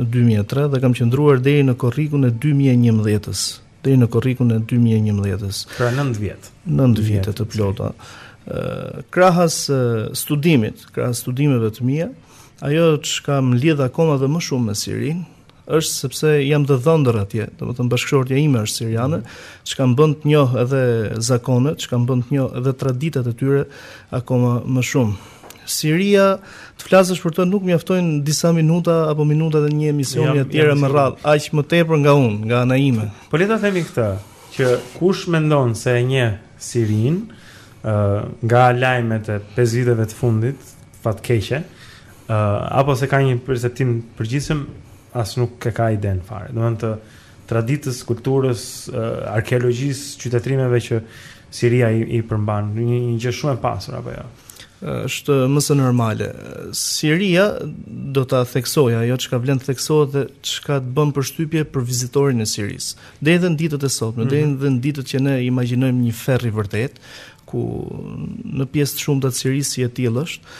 në 2003 dhe kam qëndruar deri në korrikun e 2011-ës, deri në korrikun e 2011-ës. Pra 9 vjet. 9 vite të plota. Ë krahas studimit, krahas studimeve të mia, ajo çka më lidh akoma dhe më shumë me Sirin, është sepse jam dhe dhëndër atje, domethënë bashkëshortja ime është siriane, çka më bën të njoh edhe zakonet, çka më bën të njoh edhe traditat e tyre akoma më shumë. Siria, të flasësh për të nuk mjaftojnë disa minuta apo minutat e një emisioni e tjera me radhë, aq më tepër nga unë, nga ana ime. Po le ta themi këtë, që kush mendon se e njeh Sirin, ë uh, nga lajmet e 5 viteve të fundit, fatkeqe, ë apo se ka një perceptim të përgjithshëm, as nuk e ka idenë fare. Do të thonë të traditës, kulturës, arkeologjisë, qytetërimeve që Siria i, i përmban, një, një gjë shumë e pasur apo jo. Është më së normale. Siria do ta theksoj ajo çka vlen të theksohet dhe çka të bën përshtypje për vizitorin e Sirisë. Deri në ditët e sotme, mm -hmm. deri në ditët që ne imagjinojmë një ferr i vërtet, ku në pjesë të shumta të Sirisë si e tillë është,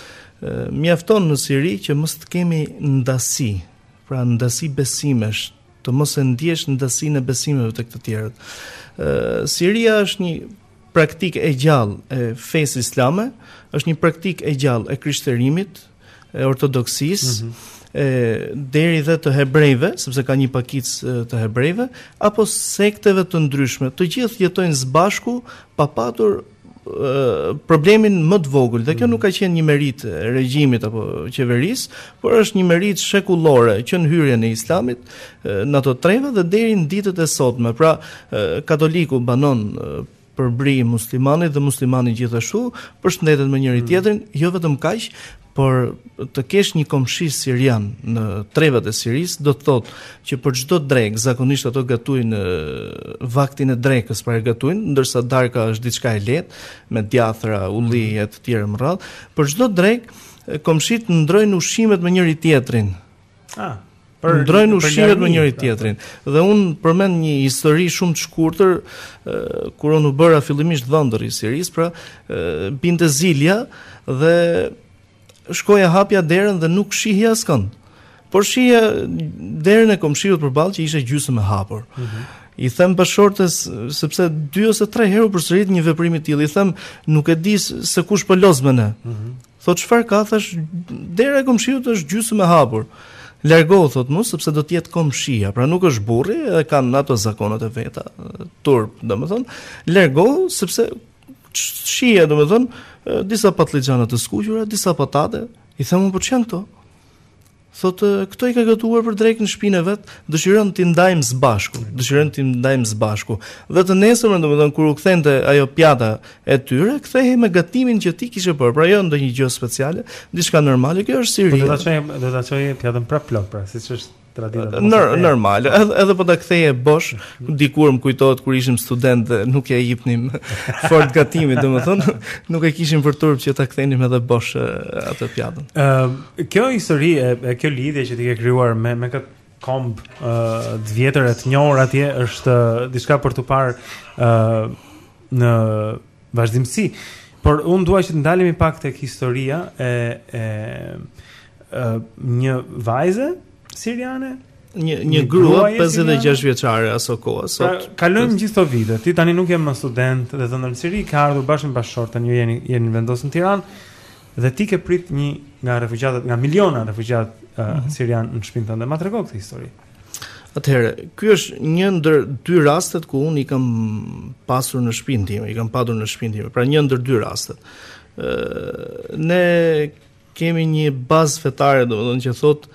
mjafton në Siri që mos të kemi ndasi, pra ndasi besimesh, të mos e ndjesh ndasinë e besimeve tek të tjerët. Siria është një praktikë e gjallë e fesë islame, është një praktikë e gjallë e krishterimit, e ortodoksisë, mm -hmm. e deri dhe të hebrejve, sepse ka një pakicë të hebrejve, apo sekteve të ndryshme. Të gjithë jetojnë së bashku pa patur problemin më të vogël dhe kjo mhm. nuk ka qenë një meritë e regjimit apo qeverisë, por është një meritë shekullore që në hyrjen e Islamit në ato treva dhe deri në ditët e sotme. Pra, katoliku banon përbri muslimanit dhe muslimani gjithashtu përshëndetet me njëri mm. tjetrin, jo vetëm kaq, por të kesh një komshi sirian në trevat e Sirisë do të thotë që për çdo drekë zakonisht ato gatuajnë vaktin e drekës pra gatuajnë ndërsa darka është diçka e lehtë me djathra, ulli mm. e të tjera me radhë për çdo drekë komshitë ndrojnë ushqimet me njëri tjetrin Ah, për ndrojnë ushqimet me njëri tjetrin. Dhe un përmend një histori shumë të shkurtër kur unë u bëra fillimisht dhëndër i Siris, pra binte zilja dhe shkoja hapja derën dhe nuk shihja askënd. Por shihja derën e komshiut përballë që ishte gjysmë e hapur. Mm -hmm. I them bashortes sepse dy ose tre herë u përsërit një veprim i tillë. I them nuk e di se kush po loz me ne. Mm -hmm. Thot çfarë ka thash dera e komshiut është gjysëm e hapur. Largohu thot mu sepse do të jetë komshia, pra nuk është burri, e kanë ato zakonat e veta, turp, domethënë, largohu sepse shija domethënë disa patlixhana të skuqura, disa patate, i them po ç'janë këto? Thotë, Këto i ka gatuar për drekë në shpinë e vet, dëshiron t'i ndajmë së bashku, dëshiron t'i ndajmë së bashku. Dhe të nesërmen, domethënë kur u kthehej ajo pjata e tyre, kthehej me gatimin që ti kishe bërë, pra jo ndonjë gjë speciale, diçka normale, kjo është Siria. Po do ta çojë, do ta çojë pjatën prap plot, pra siç është tradita. Nor, normale, edhe edhe po ta ktheje bosh, dikur më kujtohet kur ishim student dhe nuk ja jepnim fort gatimit, domethënë, nuk e kishim për turp që ta kthenim edhe bosh atë pjatën. Ëm Kjo histori e, e kjo lidhje që ti ke krijuar me me këtë komb ë uh, të vjetër e të njohur atje është uh, diçka për të parë ë uh, në vazhdimsi. Por un dua që të ndalemi pak tek historia e e ë uh, një vajze siriane një një grua 56 vjeçare aso kohë pra, sot. Pra, kalojmë gjithë këto vite. Ti tani nuk je më student dhe dhëndër në Siri, ke ardhur bashkë me bashkëshorten, ju jeni jeni vendosur në Tiranë. Dhe ti ke prit një nga refugjatët, nga miliona refugjat uh, mm -hmm. sirian në shpinë tënde. Ma trego këtë histori. Atëherë, ky është një ndër dy rastet ku unë i kam pasur në shpinë time, i kam pasur në shpinë time. Pra një ndër dy rastet. Ë ne kemi një bazë fetare, domethënë që thotë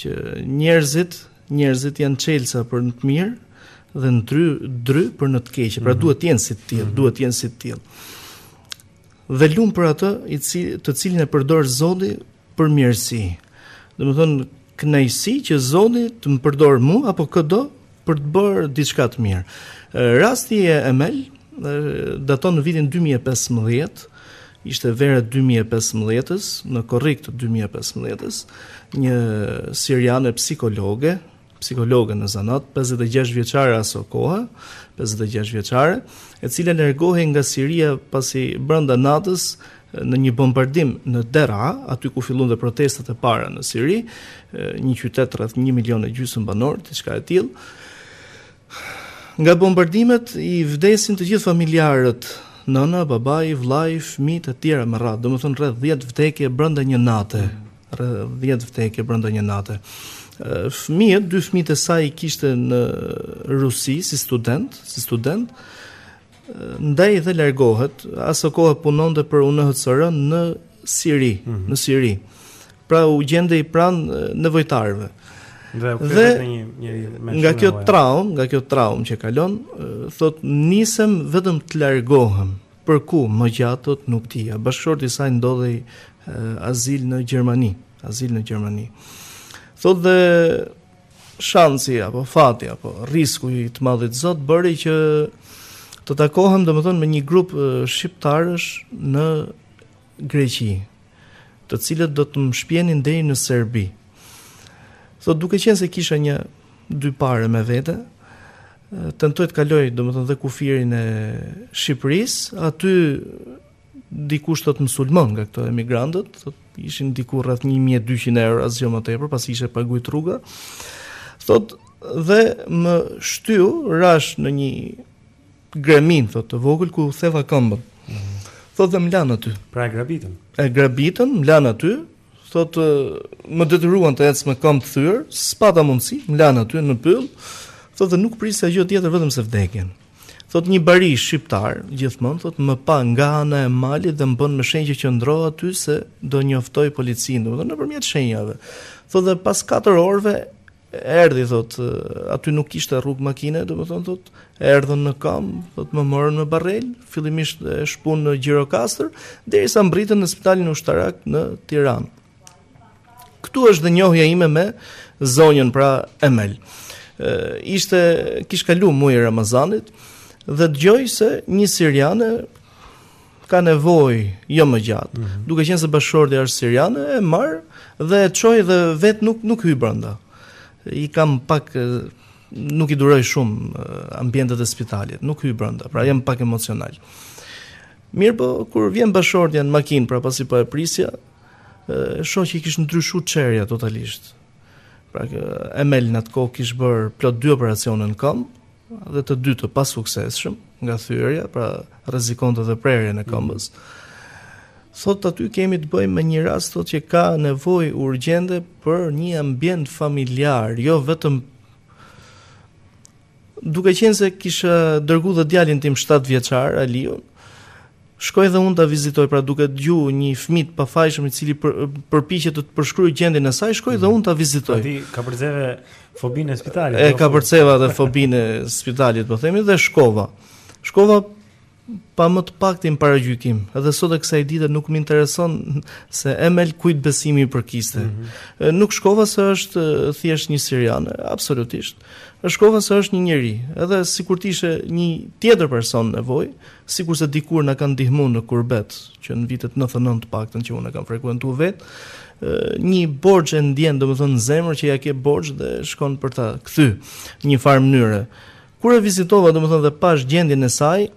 që njerëzit, njerëzit janë çelësa për në të mirë dhe në dry, dry për në të keqe. Pra mm -hmm. duhet të jenë si të tillë, mm -hmm. duhet të jenë si të tillë. Dhe lum për atë i cili të cilin e përdor Zoti për mirësi. Domethënë kënaqësi që Zoti të më përdorë mua apo këdo për të bërë diçka të mirë. Rasti i Emel daton në vitin 2015, ishte vera 2015-s, në korrik të 2015-s, një siriane psikologe, psikologe në zanat, 56 vjeçare aso kohë, 56 vjeçare, e cila largohej nga Siria pasi brenda natës në një bombardim në Dera, aty ku fillun dhe protestat e para në Siri, një qytet rreth 1 milion e gjysmë banor, diçka e tillë. Nga bombardimet i vdesin të gjithë familjarët, nëna, babai, vllai, fëmijët e tjerë me radhë, domethënë rreth 10 vdekje brenda një nate. rreth dhjetë vdekje brenda një nate. Fëmijët, dy fëmijët e saj i kishte në Rusi si studentë, si studentë, ndaj dhe largohet, asokohe punonte për UNHCR në Siri, mm -hmm. në Siri. Pra u gjende pranë nevojtarëve. Dhe, dhe një, një, një nga kjo traum, nga kjo traum që kalon, thot nisem vetëm të largohem. Për ku, më gjatë, thotë, nuk dija. Bashkëshorti i saj ndodhej azil në Gjermani, azil në Gjermani. Thotë dhe shansi apo fati apo risku i të madhit Zot bëri që të takohem domethënë me një grup shqiptarësh në Greqi, të cilët do të më shpjenin deri në Serbi. Thot duke qenë se kisha një dy pare me vete, tentoj të kaloj, do më thënë, dhe kufirin e Shqipërisë, aty dikush thot më sulmon nga këto emigrantët, ishin diku rreth 1200 euro, asgjë më tepër, pasi ishte pagujt rruga, thot, dhe më shtyu, rashë në një greminë thotë të vogël ku theva këmbën. Mm. Thotë dhe më lanë aty. Pra e grabitën. E grabitën, më lanë aty. Thotë më detyruan të ec me këmbë thyer, s'pata mundësi, më lanë aty në pyll. Thotë nuk prisja gjë tjetër vetëm se vdekjen. Thotë një bari shqiptar, gjithmonë thotë më pa nga ana e malit dhe më bën me shenjë që qëndro aty se do njoftoj policinë, domethënë nëpërmjet shenjave. Thotë pas 4 orëve Erdhi thotë, aty nuk kishte rrugë makine, domethënë thotë, erdhën në kam, thotë më morën në barelë, fillimisht e shpun në Gjirokastër, derisa mbritën në spitalin ushtarak në Tiranë. Ktu është dhe njohja ime me zonjën pra Emel. Ë ishte kish kalu muaji i Ramazanit dhe dëgjoj se një siriane ka nevojë jo më gjatë. Mm -hmm. Duke qenë se bashkëshortja është siriane, e marr dhe e çoj dhe vet nuk nuk hyj brenda. I kam pak nuk i duroj shumë ambientet e spitalit, nuk hyj brenda, pra jam pak emocional. Mirëpo, kur vjen bashkëshortja në makinë, pra pasi po e prisja, e shoh që i kish ndryshu çehrja totalisht. Pra që Emel në atë kohë kish bërë plot dy operacione në këmbë, dhe të dy të pasuksesshëm nga thyerja, pra rrezikonte dhe prerjen e këmbës. Thot aty kemi të bëjmë me një rast thot që ka nevojë urgjente për një ambient familjar, jo vetëm duke qenë se kisha dërgu dhe djalin tim 7 vjeçar Aliun, Shkoj dhe unë ta vizitoj, pra duke dëgjuar një fëmijë të pafajshëm i cili për, përpiqet të, të përshkruajë gjendjen e saj, shkoj dhe mhm. unë ta vizitoj. Pra ti kapërceve fobinë e spitalit. E jo, kapërceva dhe fobinë e spitalit, po themi dhe shkova. Shkova pa më të paktin paragjykim. Edhe sot e kësaj dite nuk më intereson se Emel kujt besimi i përkiste. Mm -hmm. Nuk shkova se është thjesht një siriane, absolutisht. Shkova se është një njeri, edhe sikur të ishte një tjetër person në nevojë, Sikurse dikur na kanë ndihmu në kurbet, që në vitet nëntëdhjetë e nëntë të paktën që unë e kam frekuentu vetë, një borxh e ndjen, domethënë në zemër që ia ke borxh dhe shkon për ta kthy në një farë mënyre. Kur e vizitova, domethënë dhe pashë gjendjen e saj,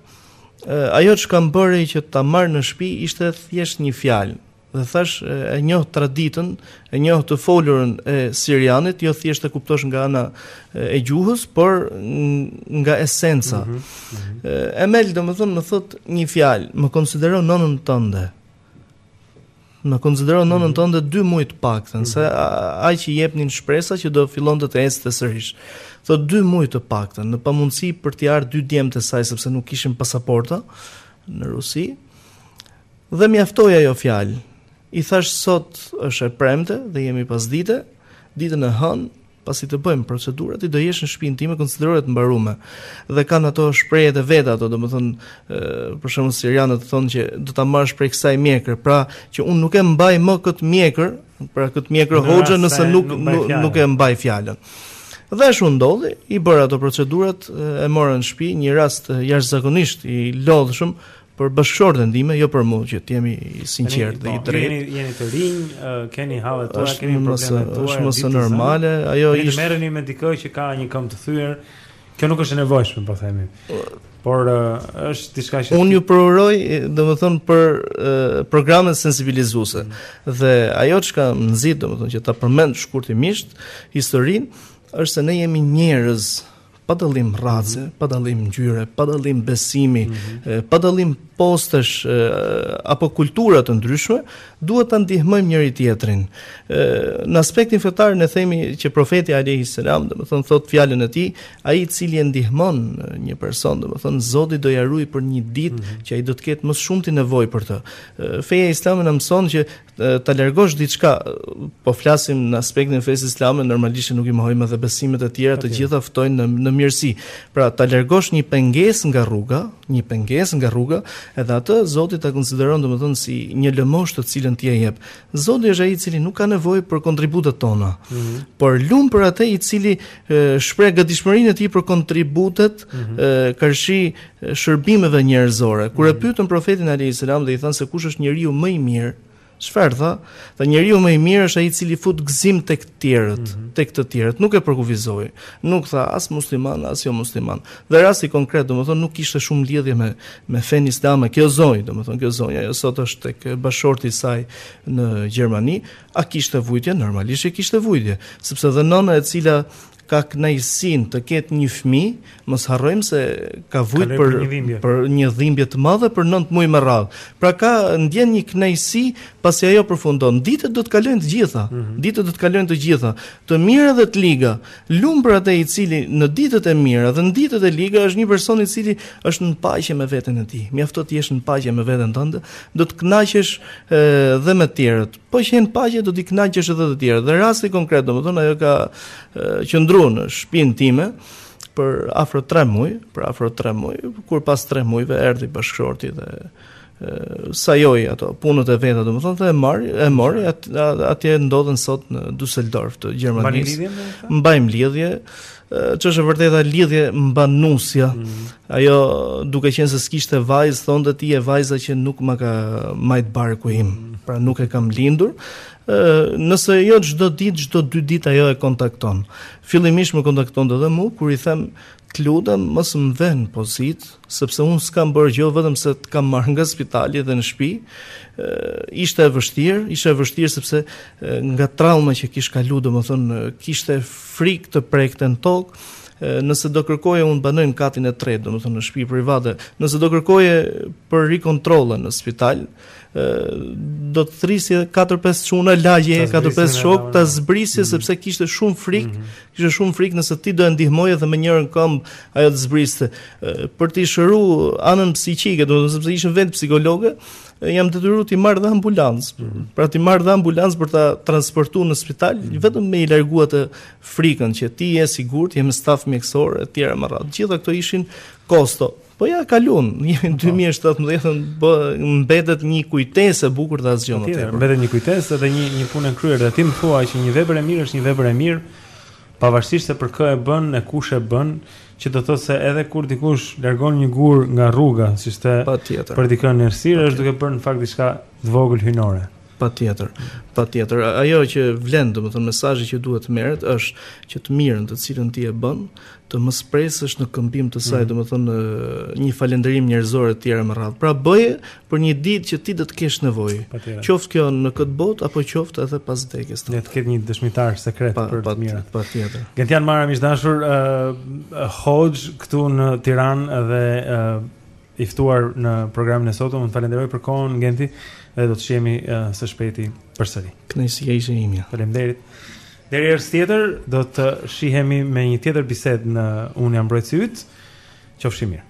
ajo çka më bëri që ta marr në shtëpi ishte thjesht një fjalë, Dhe thashë e njoh traditën, e njoh të folurën e sirianit, jo thjesht ta kuptosh nga ana e gjuhës, por nga esenca. Mm -hmm. Emel domethënë më thotë një fjalë, më konsidero nënën tënde. Më konsidero mhm. nënën tënde 2 muaj të paktën, mm -hmm. se mhm. aq i jepnin shpresa që do fillonte të ecte sërish. Thotë 2 muaj të paktën, në pamundësi për të ardhur dy djemtë e saj sepse nuk kishin pasaporta në Rusi. Dhe mjaftoi ajo fjalë. I thashë sot është e premte dhe jemi pasdite, ditën e hënë pasi të bëjmë procedurat, ti do jesh në shtëpinë time, konsideroje të mbaruar. Dhe kanë ato shprehje të veta ato, domethënë, për shembull sirianët thonë që do ta marrësh prej kësaj mjekre, pra që unë nuk e mbaj më kët mjekër, pra kët mjekër hoxhë nëse nuk nuk, nuk e mbaj fjalën. Dhe ashtu ndodhi, i bëra ato procedurat, e mora në shtëpi, një rast jashtëzakonisht i lodhshëm, për bashkëshorten time, jo për mua që të jem i sinqertë dhe i po, drejtë. Jeni jeni të rinj, keni hallet tuaja, keni problemet tuaja. Është më së normale, ajo ishte. Të merreni me dikë që ka një këmbë të thyer. Kjo nuk është e nevojshme, po themi. Por është diçka që unë ju përuroj, domethënë për programet sensibilizuese. Mm. Dhe ajo çka më nxit, domethënë që ta përmend shkurtimisht historinë, është se ne jemi njerëz pa dallim rrace, pa dallim ngjyre, pa dallim besimi, mm -hmm. pa dallim postesh apo kultura të ndryshme, duhet ta ndihmojmë njëri tjetrin. Në aspektin fetar ne themi që profeti alayhi salam, domethënë thotë fjalën e tij, ai i cili e ndihmon një person, domethënë Zoti do ia ruajë për një ditë mm -hmm. që ai do të ketë më shumë nevojë për të. Feja islame na mëson që ta largosh diçka, po flasim në aspektin e fesë islame, normalisht nuk i mohojmë edhe besimet e tjera, të gjitha ftojnë në në mirësi. Pra ta largosh një pengesë nga rruga, një pengesë nga rruga, edhe atë Zoti ta konsideron domethënë si një lëmoshë të cilën ti e jep. Zoti është ai i cili nuk ka nevojë për kontributet tona. Mm -hmm. Por lum për atë i cili shpreh gatishmërinë e tij për kontributet mm -hmm. karshi shërbimeve njerëzore. Kur e mm. pyetën profetin alayhis salam dhe i thanë se kush është njeriu më i mirë, çfarë tha? Tha njeriu më i mirë është ai i cili fut gëzim tek të tjerët, mm -hmm. tek të tjerët, nuk e përkufizoi. Nuk tha as musliman, as jo musliman. Dhe rasti konkret, domethënë nuk kishte shumë lidhje me me fen islame. Kjo zonjë, domethënë kjo zonja ajo sot është tek bashkëshorti i saj në Gjermani, a kishte vujtje? Normalisht që kishte vujtje, sepse dhe nëna e cila ka kënaqësinë të ketë një fëmijë, mos harrojmë se ka vujt për për një dhimbje të madhe për 9 muaj me radhë. Pra ka ndjen një kënaqësi pasi ajo përfundon. Ditët do të kalojnë të gjitha. Mm -hmm. Ditët do të kalojnë të gjitha, të mira dhe të liga. Lum ai i cili në ditët e mira dhe në ditët e liga është një person i cili është në paqe me veten e tij. Mjafton të jesh në paqe me veten tënde, do të kënaqesh dhe me të tjerët. Po qe në paqe do t'i kënaqësh edhe të tjerët. Dhe rasti konkret, domethënë ajo ka qëndruar në shpinë time për afro 3 muaj, për afro 3 muaj, kur pas 3 muajve erdhi bashkëshorti dhe sajoi ato punët e veta, domethënë dhe e mori, e mori atje ndodhen sot në Düsseldorf të Gjermanisë. Mbajmë lidhje. Ç'është e vërteta lidhje mban nusja. Mm -hmm. Ajo duke qenë se s'kishte vajzë, thonte ti je vajza që nuk ma ka majt barku im. Mm -hmm. Pra nuk e kam lindur. Ë, nëse jo çdo ditë, çdo dy ditë ajo e kontakton. Fillimisht më kontaktonte edhe mua kur i them, "Të lutem, mos më vë në pozitë, sepse unë s'kam bërë gjë vetëm se të kam marrë nga spitali dhe në shtëpi. Ishte e vështirë, ishte e vështirë sepse nga trauma që kish kalu, domethënë kishte frikë të prekte në tokë. Nëse do kërkoje unë banoj në katin e tretë, domethënë në shtëpi private, nëse do kërkoje për rikontroll në spital, ë do të thrisje 4-5 çuna lagje 4-5 shokë ta zbrisje mhm. sepse kishte shumë frik, mm -hmm. kishte shumë frik nëse ti do e ndihmoje dhe me njërën këmbë ajo të zbriste. Për të shëru anën psiqike, domethënë sepse i shin vend psikologe, jam detyruar të marr dhe ambulancë. Mm -hmm. Pra të marr dhe ambulancë për ta transportuar në spital, mm -hmm. vetëm me i largua të frikën që ti je e sigurt, je me staf mjekësor etj. Gjithë ato ishin kosto. Po ja kalon, në vitin 2017 mbetet një kujtesë e bukur dhe asgjë më tepër. Mbetet një kujtesë dhe një një punë e kryer dhe ti më thua që një vepër e mirë është një vepër e mirë, pavarësisht se për kë e bën, e kush e bën, që do të thotë se edhe kur dikush largon një gur nga rruga, siç the, për dikë në errësirë është duke bërë në fakt diçka të vogël hyjnore. Patjetër. Patjetër. Ajo që vlen, domethënë mesazhi që duhet të merret është që të mirën të cilën ti e bën, të mos presësh në këmbim të saj, mm. domethënë një falënderim njerëzor të tjerë me radhë. Pra bëje për një ditë që ti do të kesh nevojë. Qoftë kjo në këtë botë apo qoftë edhe pas vdekjes. Le të ketë një dëshmitar sekret pa, për të mirën. Patjetër. Gentian Mara miq të dashur, uh, hoxhë këtu në Tiranë dhe uh, i ftuar në programin e sotëm. Unë të falënderoj për kohën Genti dhe do të shihemi uh, së shpejti përsëri. Kënaqësia ishte imja. Faleminderit. Deri herë tjetër do të shihemi me një tjetër bisedë në Unë jam mbrojtësi yt. Qofshi mirë.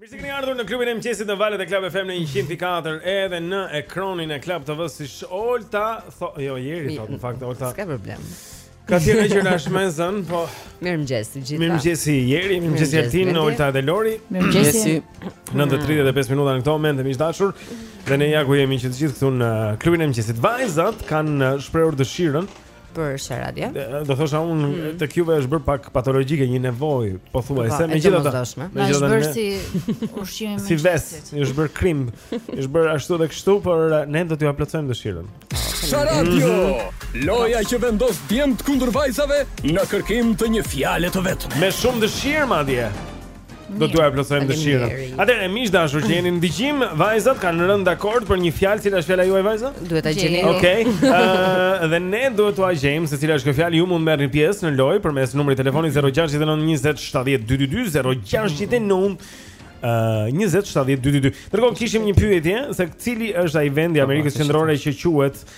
Mirë se keni ardhur në klubin e mëngjesit në valët e Club FM në 104 edhe në ekranin e Club TV si Olta, tho, jo jeri thot në fakt Olta. S'ka problem. Ka si ngjan shumë zëri, po... Mirëmëngjes të gjithë. Mirëmëngjesi Jeri, mirëmëngjesi Artin, Olta dhe Lori. Mirëmëngjesi. 9.35 minuta në këto momente miq të dashur. Dhe ne ja ku jemi që të gjithë këtu në klubin e mëngjesit. Vajzat kanë shprehur dëshirën. për Sherad, ja? Do thosha unë mm -hmm. te juve është bërë pak patologjike, një nevojë, po thuaj po, se megjithatë. Megjithatë. Është bërë si ushqim si ves, është bërë krim, është bërë ashtu dhe kështu, por eh, ne do t'jua plotësojmë dëshirën. Sherad, mm -hmm. loja që vendos djemt kundër vajzave në kërkim të një fjale të vetme. Me shumë dëshirë madje. Do t'ua plotësojmë dëshirën. Atëherë miq të dashur që jeni në dëgjim, vajzat kanë rënë dakord për një fjalë, cila është fjala juaj vajza? Duhet ta gjeni. Okej. Ëh, dhe ne duhet t'ua gjejmë se cila është kjo fjalë. Ju mund të merrni pjesë në lojë përmes numrit të telefonit 069 20 70 222 069 Uh, 20 70 222. Ndërkohë kishim një pyetje se cili është ai vend i Amerikës Qendrore që quhet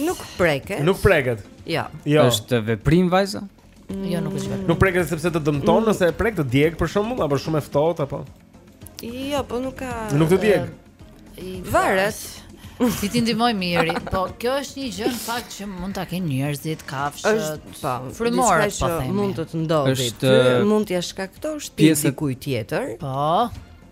nuk preket. Nuk preket. Jo. Jo. Është veprim vajza? Jo, nuk është veprim. Nuk preket sepse të dëmton mm. ose e prek të djeg për shembull apo shumë e ftohtë apo. Jo, po nuk ka. Nuk të djeg. Varet. Si t'i ndihmoj miri, po kjo është një gjë në fakt që mund ta kenë njerëzit kafshët. Po, frymorë po themi. Mund të të ndodhë. Është mund t'ia shkaktosh ti dikujt tjetër. Po.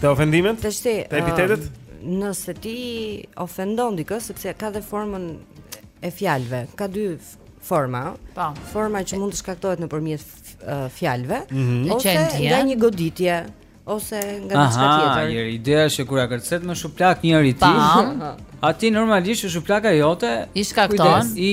Te ofendimet? Tash ti. Te epitetet? Nëse ti ofendon dikë, sepse ka dhe formën e fjalëve, ka dy forma. Po. Forma që mund të shkaktohet nëpërmjet uh, fjalëve mm -hmm. ose nga një goditje ose nga diçka tjetër. Aha, jeri, ideja është që kur ia kërcet me shuplakë njëri ti, aty normalisht shuplaka jote i shkakton i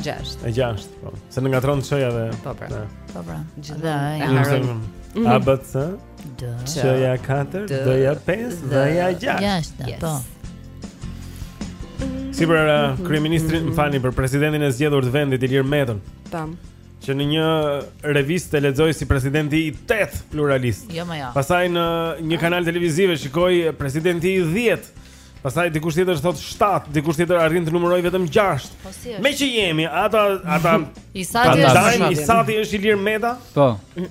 Gjasht. E gjasht, po. Se në nga tronë të shëja dhe... Po pra. Po pra. Gjithë dhe e harojnë. A, B, C, D. Ç-ja 4, d-ja 5, dh-ja 6. Gjasht, dhe, po. Si për, uh, kryeministrin, më falni, për presidentin e zgjedhur të vendit, Ilir Metën. Tam. Që në një revistë e lexoj si presidenti i 8 pluralist. Jo, ma jo. Pastaj në një kanal televiziv e shikoj presidenti i 10 Pastaj dikush tjetër thotë 7, dikush tjetër arrin të numërojë vetëm 6. Po si është? Meqë jemi, ata ata i sati është tani, i sati është Ilir Meta? Po. Tani.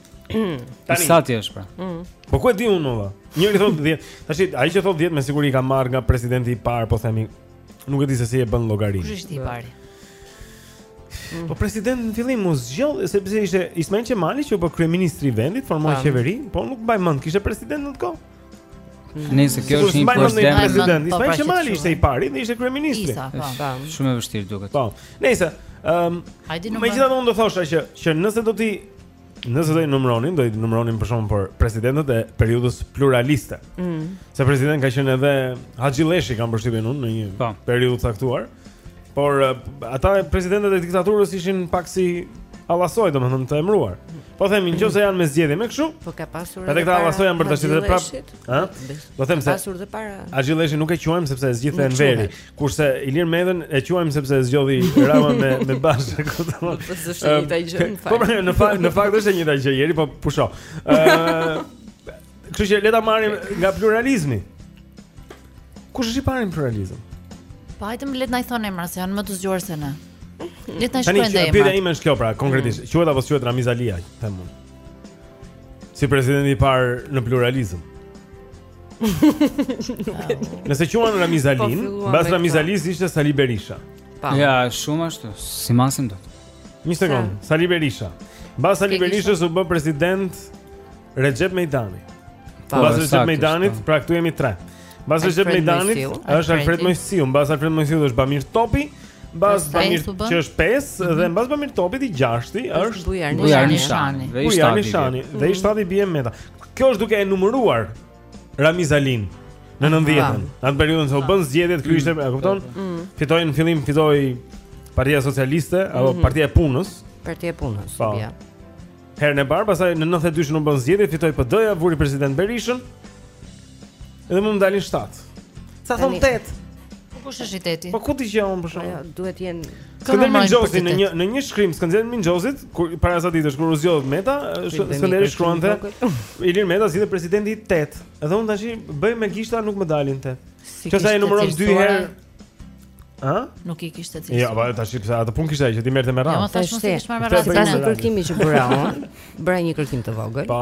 I sati është pra. Mm. Po ku e di unë valla? Njëri thotë 10. Tash ai që thotë 10 me siguri ka marrë nga presidenti i parë, po themi. Nuk e di se si e bën llogarinë. Kush është i parë? Mm. Po presidenti në fillim u zgjodh sepse ishte Ismail Qemali që u bë kryeministër i vendit, formoi qeveri, po nuk mbaj mend, kishte president në atë kohë. Nëse s'kishte një president, Ismail po, Qemali ishte i pari, dhe ishte kryeministri. Po. Shumë e vështirë duket. Po. Nëse, ëm, um, megjithatë unë do thosha që që nëse do ti nëse do i numëronim, do i numëronim për shembull për presidentët e periudhës pluraliste. Mm. Se president ka qenë edhe Haxhi Lleshi, kam përshtypjen unë në një po. periudhë të caktuar. Por ata presidentët e diktaturës ishin pak si allasoj, domethënë të emëruar. Po themi, në qoftë se janë me zgjedhje me kështu. Po ka pasur. Edhe këta allasoj janë për tash edhe prap. Ë? Do them se. Pasur dhe para. Haxhi Lleshin nuk e quajmë sepse e zgjidhte Enveri. Kurse Ilir Metën e quajmë sepse e zgjodhi Rama me me Bashën. Po është e njëjta gjë në fakt. Po pra, në fakt, në fakt është e njëjta gjë, Jeri po pusho. Ë Kështu që le ta marrim nga pluralizmi. Kush është i parë në pluralizëm? Po hajt më le të na i thonë emrat se janë më të zgjuar se ne. Le të na shkruajnë emrat. Tani pyetja ime është kjo pra, konkretisht, mm. quhet apo s'quhet Ramiz Alia, them unë. Si presidenti i parë në pluralizëm. Nëse quan Ramiz po, Alinë, mbas Ramiz Alisë ishte Sali Berisha. Ja, shumë ashtu, s'i masim dot. Një sekondë, Sali Berisha. Mbas Sali Berishës u bë president Rexhep Meidani. Mbas Rexhep Meidanit, po. pra këtu jemi tre. Mbas Rexhep Meidanit është Alfred Moisiu, mbas Alfred Moisiut është Bamir Topi, mbas Bamir që është 5 mhm. dhe mbas Bamir Topit i 6 është Bujar Nishani. Bujar Nishani dhe i 7 mhm. i bie Meta. Kjo është duke e numëruar Ramiz Alinë në 90-ën. Në atë periudhën se u bënë zgjedhjet, ky ishte, e kupton? Mm. Fitoi në fillim, fitoi Partia Socialiste apo mhm. Partia e Punës. Partia e Punës, po. ja. Herën e parë, pastaj në 92 u bënë zgjedhjet, fitoi PD-ja, vuri president Berishën. Edhe mua më dalin 7. Ca thonë 8. Po kush është i teti? Po ku ta di unë për shembull? Jo, duhet të jetë Skënder Minxhozi në një në një shkrim të Skënder Minxhozit këtu para ca ditësh kur u zgjodh Meta, Skënderi shkruante Ilir Meta si dhe presidenti i 8. Edhe unë tash bëj me gishta nuk më dalin 8. Se s'e numëron 2 herë Ë? Nuk i kishte thjesht. Jo, po tash pse atë punë kishte që t'i merrte me radhë. Jo, tash mos e kish marrë me radhë. Pas kërkimit që bëra unë, bëra një kërkim të vogël. Po.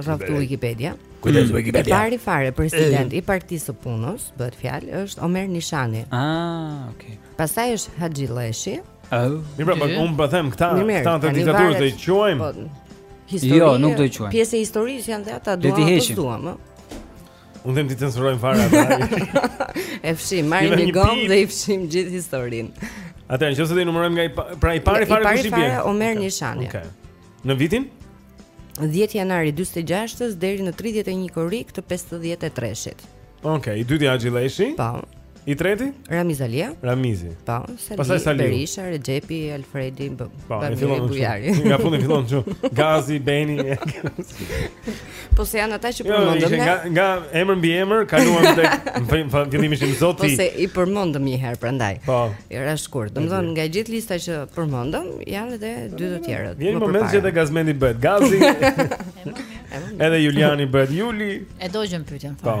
Rroftë Wikipedia. Kujdes me Wikipedia. I pari fare president i partisë së punës, bëhet fjalë, është Omer Nishani. Ah, okay. Pastaj është Haxhi Lleshi. Oh. Mirë, pra, po un po them këta, këta të diktaturës do i quajmë. Po, jo, nuk do i quajmë. Pjesë e historisë janë dhe ata duam s'duam, ëh. Unë them t'i censurojmë fare ata. e fshijmë, marrim një gomë dhe i fshijmë gjithë historinë. Atëherë, nëse do i numërojmë nga i pa, pra i pari fare kush i bie? Fare Omer okay. Nishani. Okej. Okay. Në vitin 10 janari 46-s deri në 31 korrik të 53-shit. Okej, okay, i dyti Haxhi Lleshi. Po. I treti? Ramiz Alia. Ramizi. Po, pastaj Saliu. Berisha, Rexhepi, Alfredi, po, Bamiri dhe Bujari. Nga fundi fillon kështu. Gazi, Beni. po se janë ata që jo, përmendëm ne. Nga nga emër mbiemër kaluam tek fillimi ishin Zoti. Po se i përmendëm një herë prandaj. Po. I ra shkurt. Domthon nga gjithë lista që përmendëm janë edhe dy të tjerët. Një moment që edhe Gazmendi bëhet. Gazi. Edhe Juliani bëhet Juli. E dogjëm pyetjen. Po.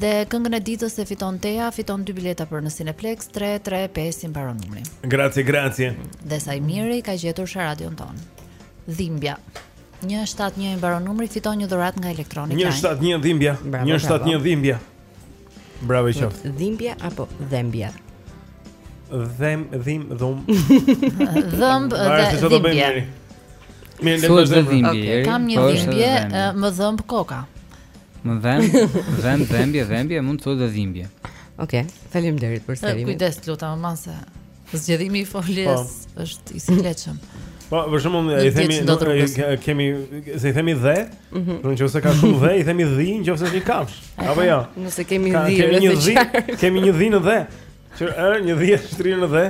Dhe këngën e ditës e fiton Teja, fiton dy bileta për në Cineplex 335 i mbaron numri. Grazie, grazie. Dhe Saimiri ka gjetur Sharadion tonë. Dhimbja. 171 i mbaron numri, fiton një dhuratë nga Electronic Line. 171 dhimbja. 171 dhimbja. Bravo i qoftë. Dhimbja apo dhembja? Dhem, dhim, dhum. Dhëmb dhe dhimbja. Mirë, le të vazhdojmë. Kam një dhimbje, më dhemb koka. Më dhemb, dhemb, dhembje, dhembje, mund të thuash dhe dhimbje. Okej, okay, faleminderit për sqarimin. Kujdes, të lutem, më pas, zgjedhimi i foljes po. është i së leqëm. Po, për shembull, i themi, nuk, i, kemi, se i themi dhe, mm -hmm. në qoftë se ka shumë dhe, i themi dhi, në qoftë se një kafshë, apo jo? Nëse kemi dhi, ka, kemi një dhi, kemi një dhi në dhe. Që ë një dhi shtrirë në dhe,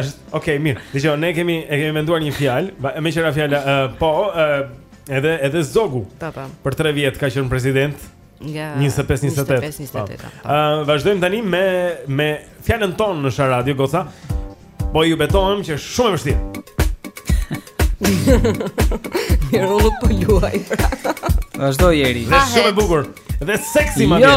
është ok, mirë. Dgjoj, ne kemi e kemi menduar një fjalë, meqë ra fjala uh, po, uh, edhe edhe Zogu. Po, po. Për 3 vjet ka qenë president. Nga 25 28. Ë vazhdojmë tani me me fjalën tonë në Sharadio goca. Po ju betohem që është shumë e vështirë. Mirë, nuk po luaj. Pra. Vazhdo Jeri. Është shumë e bukur. Dhe seksi madje. Jo.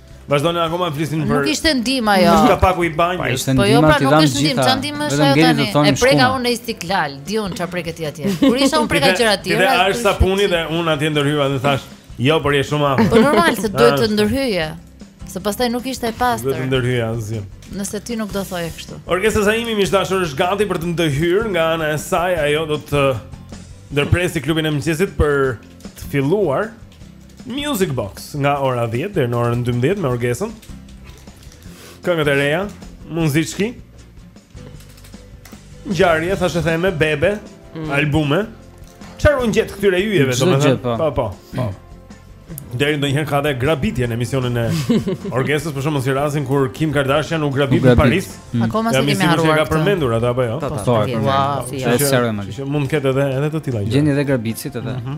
Vazhdoni akoma të flisni për. Nuk ishte ndihmë ajo. Nuk ka pak, ku i banjës. Po ishte po jo, ndihmë pra, t'i dhamë gjitha. Çfarë ndihme është ajo tani. E preka unë në Istiklal, di unë çfarë preke ti atje. Kur isha unë preka gjëra të tjera. Dhe është sapuni dhe unë atje ndërhyva dhe thash, "Jo, por je shumë afër." Po normal se duhet të ndërhyje. Se pastaj nuk ishte e pastër. Duhet të ndërhyje asgjë. Nëse ti nuk do thoje kështu. Orkestra Saimir i dashur është gati për të ndërhyrë nga ana e saj, ajo do të ndërpresë klubin e mëngjesit për të filluar Music Box nga ora 10 deri në orën 12 me Orgesën. Këngët e reja, muzikë. Ngjarje, thashetheme, bebe, mm. albume. Çfarë u ngjet këtyre yjeve domethënë? Po. po, po, po. Deri ndonjëherë ka dhe grabitje në emisionin e Orgesës, për shembull si rastin kur Kim Kardashian u grabit në Paris. Mm. Akoma s'e kemi harruar. E ka përmendur atë apo jo? Po, po. Është sharë më. Mund të ketë edhe edhe të tilla gjëra. Gjeni edhe grabitësit edhe. Mhm.